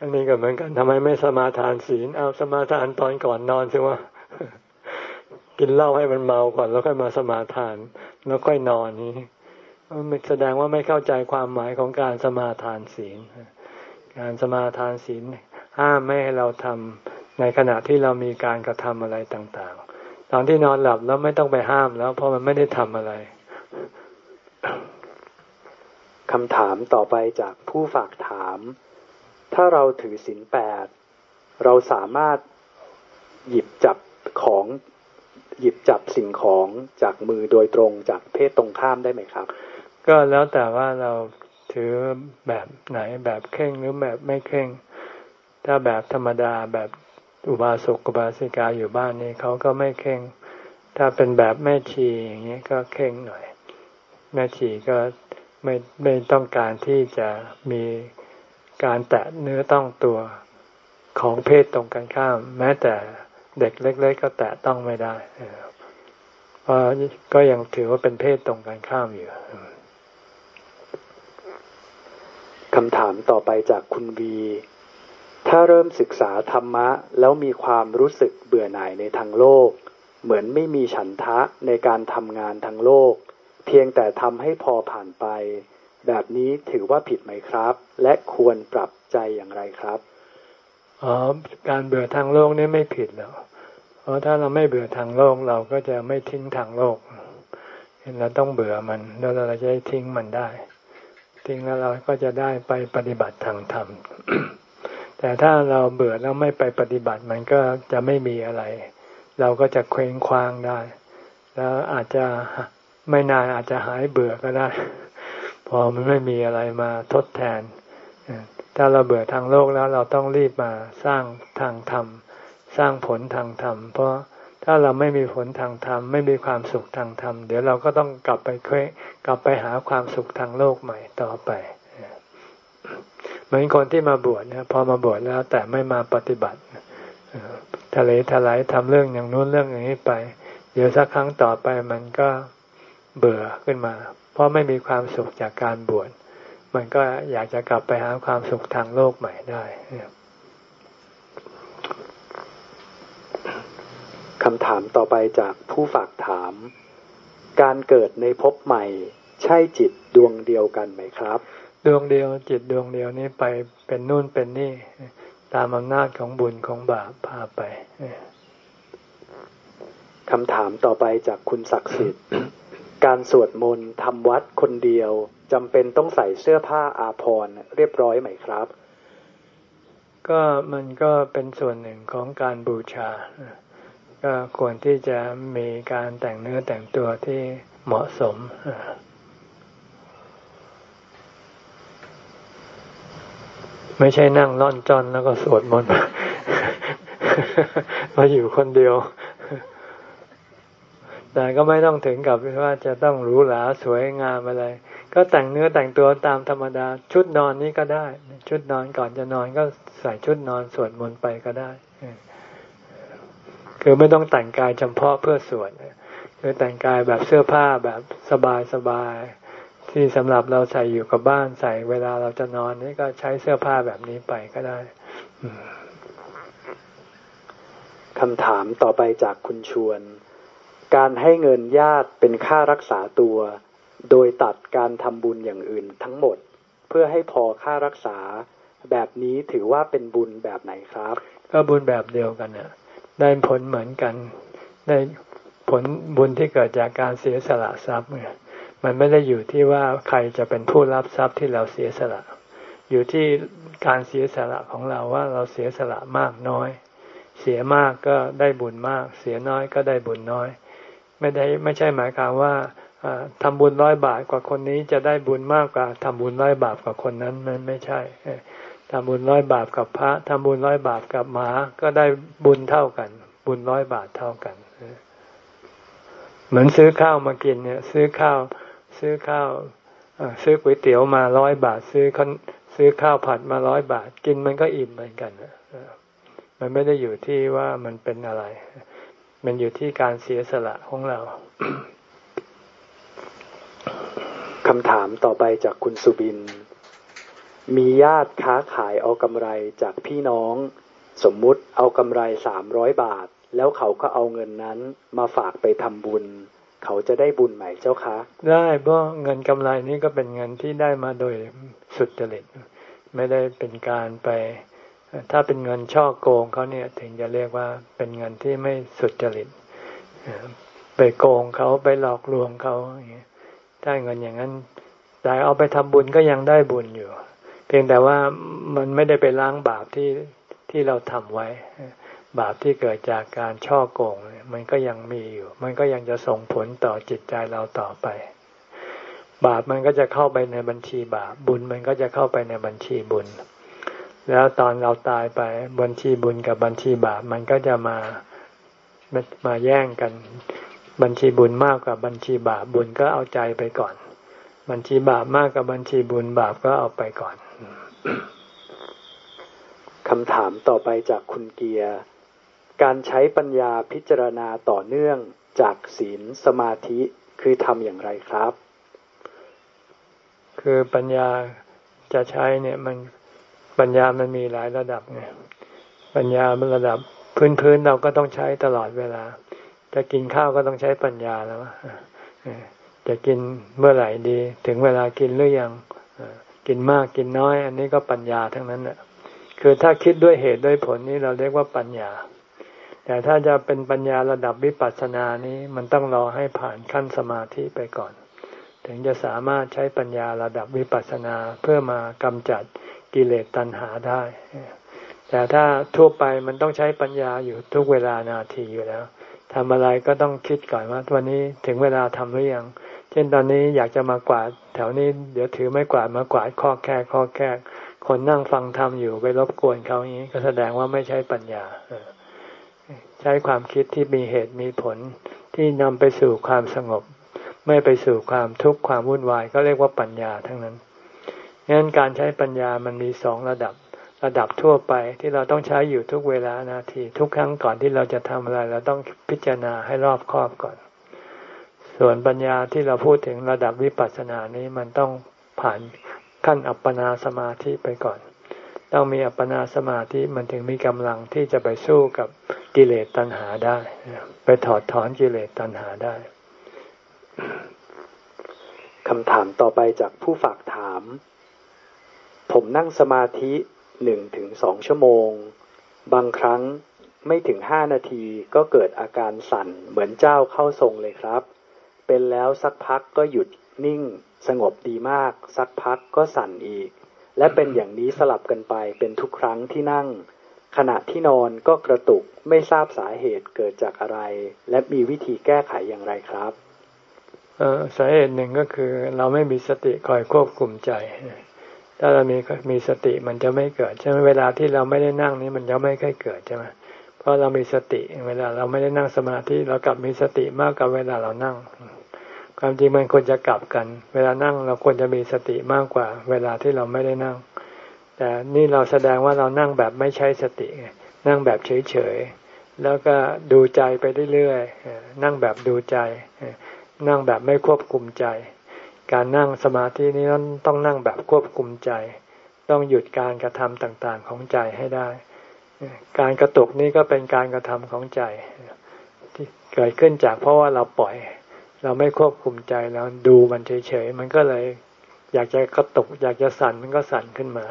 อันนี้ก็เหมือนกันทำไมไม่สมาทานศีล เอาสมาทานตอนก่อนนอนใช่ไหมกินเหล้าให้มันเมาก่อนแล้วค่อยมาสมาทาน แล้วค่อยนอนนี้มันแสดงว่าไม่เข้าใจความหมายของการสมาทานศีล การสมาทานศีลห้ามไม่ให้เราทำในขณะที่เรามีการกระทำอะไรต่างๆ ตอนที่นอนหลับแล้วไม่ต้องไปห้ามแล้ว เพราะมันไม่ได้ทำอะไร คำถามต่อไปจากผู้ฝากถาม ถ้าเราถือศีลแปด เราสามารถหยิบจับของหยิบจับสิ่งของจากมือโดยตรงจากเพศตรงข้ามได้ไหมครับ ก็แล้วแต่ว่าเราถือแบบไหนแบบเข่งหรือแบบไม่เข่ง ถ้าแบบธรรมดาแบบอุบาสกอุบาสิกาอยู่บ้านนี่เขาก็ไม่เข่ง ถ้าเป็นแบบแม่ชีอย่างนี้ก็เข่งหน่อย แม่ชีก็ ไม่ไม่ต้องการที่จะมีการแตะเนื้อต้องตัวของเพศตรงกันข้าม แม้แต่เด็กเล็กๆก็แตะต้องไม่ได้เพราะก็ยังถือว่าเป็นเพศตรงกันข้ามอยู่คำถามต่อไปจากคุณวี ถ้าเริ่มศึกษาธรรมะ แล้วมีความรู้สึกเบื่อหน่ายในทางโลก เหมือนไม่มีฉันทะในการทำงานทางโลก เพียงแต่ทำให้พอผ่านไป แบบนี้ถือว่าผิดไหมครับ และควรปรับใจอย่างไรครับอ๋อการเบื่อทางโลกนี่ไม่ผิดหรอกเพราะถ้าเราไม่เบื่อทางโลกเราก็จะไม่ทิ้งทางโลกเห็นเราต้องเบื่อมันแล้วเราจะทิ้งมันได้ ทิ้งแล้วเราก็จะได้ไปปฏิบัติทางธรรมแต่ถ้าเราเบื่อแล้วไม่ไปปฏิบัติมันก็จะไม่มีอะไร เราก็จะเคว้งคว้างได้ แล้วอาจจะ ไม่นานอาจจะหายเบื่อก็ได้ พอมันไม่มีอะไรมาทดแทน ถ้าเราเบื่อทางโลกแล้วเราต้องรีบมาสร้างทางธรรม สร้างผลทางธรรม เพราะถ้าเราไม่มีผลทางธรรม ไม่มีความสุขทางธรรม เดี๋ยวเราก็ต้องกลับไปเคยกลับไปหาความสุขทางโลกใหม่ต่อไปเหมือนคนที่มาบวชเนี่ยพอมาบวชแล้วแต่ไม่มาปฏิบัติทะเลทลายทำเรื่องอย่างนู้นเรื่องอย่างนี้ไป เดี๋ยวสักครั้งต่อไปมันก็ เบื่อขึ้นมา เพราะไม่มีความสุขจากการบวชมันก็อยากจะกลับไปหาความสุขทางโลกใหม่ได้คำถามต่อไปจากผู้ฝากถาม การเกิดในภพใหม่ ใช่จิตดวงเดียวกันไหมครับ ดวงเดียวจิตดวงเดียวนี้ไปเป็นนู่นเป็นนี่ ตามอำนาจของบุญของบาปพาไปคำถามต่อไปจากคุณศักดิ์สิทธิ์ การสวดมนต์ทำวัดคนเดียวจำเป็นต้องใส่เสื้อผ้าอาภรณ์เรียบร้อยไหมครับ ก็มันก็เป็นส่วนหนึ่งของการบูชา ก็ควรที่จะมีการแต่งเนื้อแต่งตัวที่เหมาะสมไม่ใช่นั่งล่อนจอนแล้วก็สวดมนต์มาอยู่คนเดียว แต่ก็ไม่ต้องถึงกับว่าจะต้องหรูหราสวยงามอะไร ก็แต่งเนื้อแต่งตัวตามธรรมดา ชุดนอนนี้ก็ได้ ชุดนอนก่อนจะนอนก็ใส่ชุดนอนสวดมนต์ไปก็ได้ คือไม่ต้องแต่งกายเฉพาะเพื่อสวดคือแต่งกายแบบเสื้อผ้าแบบสบายสบายที่สำหรับเราใส่อยู่กับบ้านใส่เวลาเราจะนอนนี่ก็ใช้เสื้อผ้าแบบนี้ไปก็ได้คำถามต่อไปจากคุณชวน การให้เงินญาติเป็นค่ารักษาตัว โดยตัดการทำบุญอย่างอื่นทั้งหมด เพื่อให้พอค่ารักษา แบบนี้ถือว่าเป็นบุญแบบไหนครับ ก็บุญแบบเดียวกันเนี่ยได้ผลเหมือนกัน ได้ผลบุญที่เกิดจากการเสียสละทรัพย์เนี่ยมันไม่ได้อยู่ที่ว่าใครจะเป็นผู้รับทรัพย์ที่เราเสียสละ อยู่ที่การเสียสละของเราว่าเราเสียสละมากน้อย เสียมากก็ได้บุญมาก เสียน้อยก็ได้บุญน้อย ไม่ได้ไม่ใช่หมายความว่าทำบุญร้อยบาทกว่าคนนี้จะได้บุญมากกว่าทำบุญร้อยบาทกว่าคนนั้นมันไม่ใช่ทำบุญร้อยบาทกับพระทำบุญร้อยบาทกับหมาก็ได้บุญเท่ากัน บุญร้อยบาทเท่ากันเหมือนซื้อข้าวมากินเนี่ย ซื้อข้าว ซื้อข้าวซื้อก๋วยเตี๋ยวมาร้อยบาท ซื้อซื้อข้าวผัดมาร้อยบาท กินมันก็อิ่มเหมือนกันมันไม่ได้อยู่ที่ว่ามันเป็นอะไร มันอยู่ที่การเสียสละของเราคำถามต่อไปจากคุณสุบิน มีญาติค้าขายเอากำไรจากพี่น้อง สมมุติเอากำไรสามร้อยบาท แล้วเขาก็เอาเงินนั้นมาฝากไปทำบุญ เขาจะได้บุญไหมเจ้าคะ ได้เพราะเงินกำไรนี้ก็เป็นเงินที่ได้มาโดยสุดจริตไม่ได้เป็นการไป ถ้าเป็นเงินช่อโกงเขาเนี่ยถึงจะเรียกว่าเป็นเงินที่ไม่สุจริตไปโกงเขาไปหลอกลวงเขาได้เงินอย่างนั้น แต่เอาไปทำบุญก็ยังได้บุญอยู่ เพียงแต่ว่ามันไม่ได้ไปล้างบาปที่ที่เราทำไว้ บาปที่เกิดจากการช่อโกงมันก็ยังมีอยู่ มันก็ยังจะส่งผลต่อจิตใจเราต่อไป บาปมันก็จะเข้าไปในบัญชีบาปบุญมันก็จะเข้าไปในบัญชีบุญ แล้วตอนเราตายไปบัญชีบุญกับบัญชีบาปมันก็จะมามาแย่งกัน บัญชีบุญมากกว่าบัญชีบาปบุญก็เอาใจไปก่อน บัญชีบาปมากกว่าบัญชีบุญบาปก็เอาไปก่อนคำถามต่อไปจากคุณเกียร์ การใช้ปัญญาพิจารณาต่อเนื่องจากศีลสมาธิคือทำอย่างไรครับ คือปัญญาจะใช้เนี่ยมัน ปัญญามันมีหลายระดับไงปัญญาระดับพื้นๆเราก็ต้องใช้ตลอดเวลา จะกินข้าวก็ต้องใช้ปัญญาแล้วจะกินเมื่อไหร่ดี ถึงเวลากินหรือยังกินมากกินน้อย อันนี้ก็ปัญญาทั้งนั้นแหละคือถ้าคิดด้วยเหตุด้วยผลนี้เราเรียกว่าปัญญา แต่ถ้าจะเป็นปัญญาระดับวิปัสสนานี้มันต้องรอให้ผ่านขั้นสมาธิไปก่อน ถึงจะสามารถใช้ปัญญาระดับวิปัสสนาเพื่อมากำจัด กิเลสตัณหาได้ แต่ถ้าทั่วไปมันต้องใช้ปัญญาอยู่ทุกเวลานาทีอยู่แล้วทำอะไรก็ต้องคิดก่อนว่าวันนี้ถึงเวลาทำหรือยัง เช่นตอนนี้อยากจะมากวาด แถวนี้เดี๋ยวถือไม่กวาดมากวาดข้อแค่ข้อแค่คนนั่งฟังธรรมอยู่ไปรบกวนเขาอย่างนี้ ก็แสดงว่าไม่ใช่ปัญญาใช้ความคิดที่มีเหตุมีผลที่นำไปสู่ความสงบ ไม่ไปสู่ความทุกข์ความวุ่นวายก็เรียกว่าปัญญาทั้งนั้น งั้นการใช้ปัญญามันมีสองระดับ ระดับทั่วไปที่เราต้องใช้อยู่ทุกเวลานาที ทุกครั้งก่อนที่เราจะทำอะไร เราต้องพิจารณาให้รอบคอบก่อน ส่วนปัญญาที่เราพูดถึงระดับวิปัสสนานี้มันต้องผ่านขั้นอัปปนาสมาธิไปก่อน ต้องมีอัปปนาสมาธิมันถึงมีกำลังที่จะไปสู้กับกิเลสตัณหาได้ ไปถอดถอนกิเลสตัณหาได้คำถามต่อไปจากผู้ฝากถาม ผมนั่งสมาธิหนึ่งถึงสองชั่วโมง บางครั้งไม่ถึงห้านาทีก็เกิดอาการสั่นเหมือนเจ้าเข้าทรงเลยครับ เป็นแล้วสักพักก็หยุดนิ่ง สงบดีมาก สักพักก็สั่นอีก และเป็นอย่างนี้สลับกันไปเป็นทุกครั้งที่นั่ง ขณะที่นอนก็กระตุกไม่ทราบสาเหตุเกิดจากอะไร และมีวิธีแก้ไขอย่างไรครับสาเหตุหนึ่งก็คือเราไม่มีสติคอยควบคุมใจ ถ้าเรามีมีสติมันจะไม่เกิดใช่ไหมเวลาที่เราไม่ได้นั่งนี้มันจะไม่ค่อยเกิดใช่ไหมเพราะเรามีสติเวลาเราไม่ได้นั่งสมาธิเรากลับมีสติมากกว่าเวลาเรานั่ง ความจริงมันควรจะกลับกัน เวลานั่งเราควรจะมีสติมากกว่า เวลาที่เราไม่ได้นั่ง แต่นี่เราแสดงว่าเรานั่งแบบไม่ใช้สตินั่งแบบเฉยๆแล้วก็ดูใจไปเรื่อยๆนั่งแบบดูใจ นั่งแบบไม่ควบคุมใจ การนั่งสมาธินี้ต้องนั่งแบบควบคุมใจ ต้องหยุดการกระทำต่างๆของใจให้ได้ การกระตุกนี้ก็เป็นการกระทำของใจที่เกิดขึ้นจากเพราะว่าเราปล่อย เราไม่ควบคุมใจแล้วดูมันเฉยๆมันก็เลยอยากจะกระตุก อยากจะสั่นมันก็สั่นขึ้นมา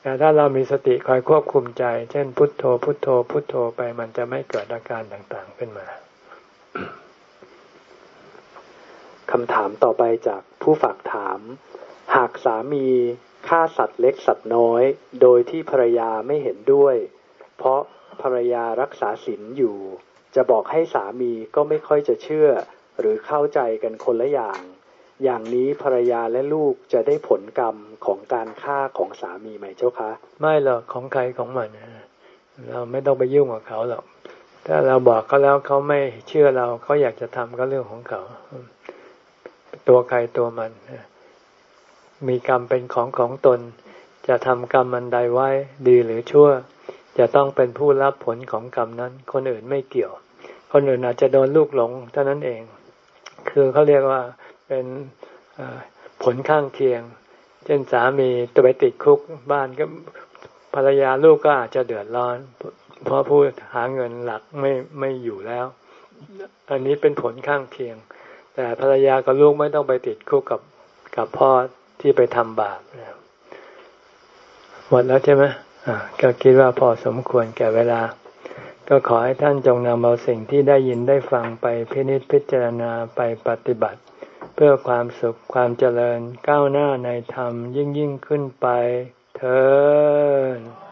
แต่ถ้าเรามีสติคอยควบคุมใจ เช่นพุทโธ พุทโธ พุทโธไปมันจะไม่เกิดอาการต่างๆขึ้นมา คำถามต่อไปจากผู้ฝากถาม หากสามีฆ่าสัตว์เล็กสัตว์น้อย โดยที่ภรรยาไม่เห็นด้วย เพราะภรรยารักษาศีลอยู่ จะบอกให้สามีก็ไม่ค่อยจะเชื่อ หรือเข้าใจกันคนละอย่าง อย่างนี้ภรรยาและลูกจะได้ผลกรรมของการฆ่าของสามีไหมเจ้าคะ ไม่หรอกของใครของมันเราไม่ต้องไปยุ่งกับเขาหรอกถ้าเราบอกเขาแล้วเขาไม่เชื่อเราเขาอยากจะทำก็เรื่องของเขา ตัวใครตัวมัน มีกรรมเป็นของของตน จะทำกรรมมันใดไว้ดีหรือชั่ว จะต้องเป็นผู้รับผลของกรรมนั้น คนอื่นไม่เกี่ยว คนอื่นอาจจะโดนลูกหลงเท่านั้นเอง คือเขาเรียกว่าเป็นผลข้างเคียง เช่นสามีตัวไปติดคุกบ้านก็ภรรยาลูกก็อาจจะเดือดร้อน เพราะผู้หาเงินหลักไม่ไม่อยู่แล้ว อันนี้เป็นผลข้างเคียง แต่ภรรยากับลูกไม่ต้องไปติดคุกกับกับพ่อที่ไปทำบาปหมดแล้วใช่ไหมก็คิดว่าพอสมควรแก่เวลา ก็ขอให้ท่านจงนำเอาสิ่งที่ได้ยินได้ฟังไปพินิจพิจารณาไปปฏิบัติ เพื่อความสุขความเจริญก้าวหน้าในธรรมยิ่งยิ่งขึ้นไปเธอ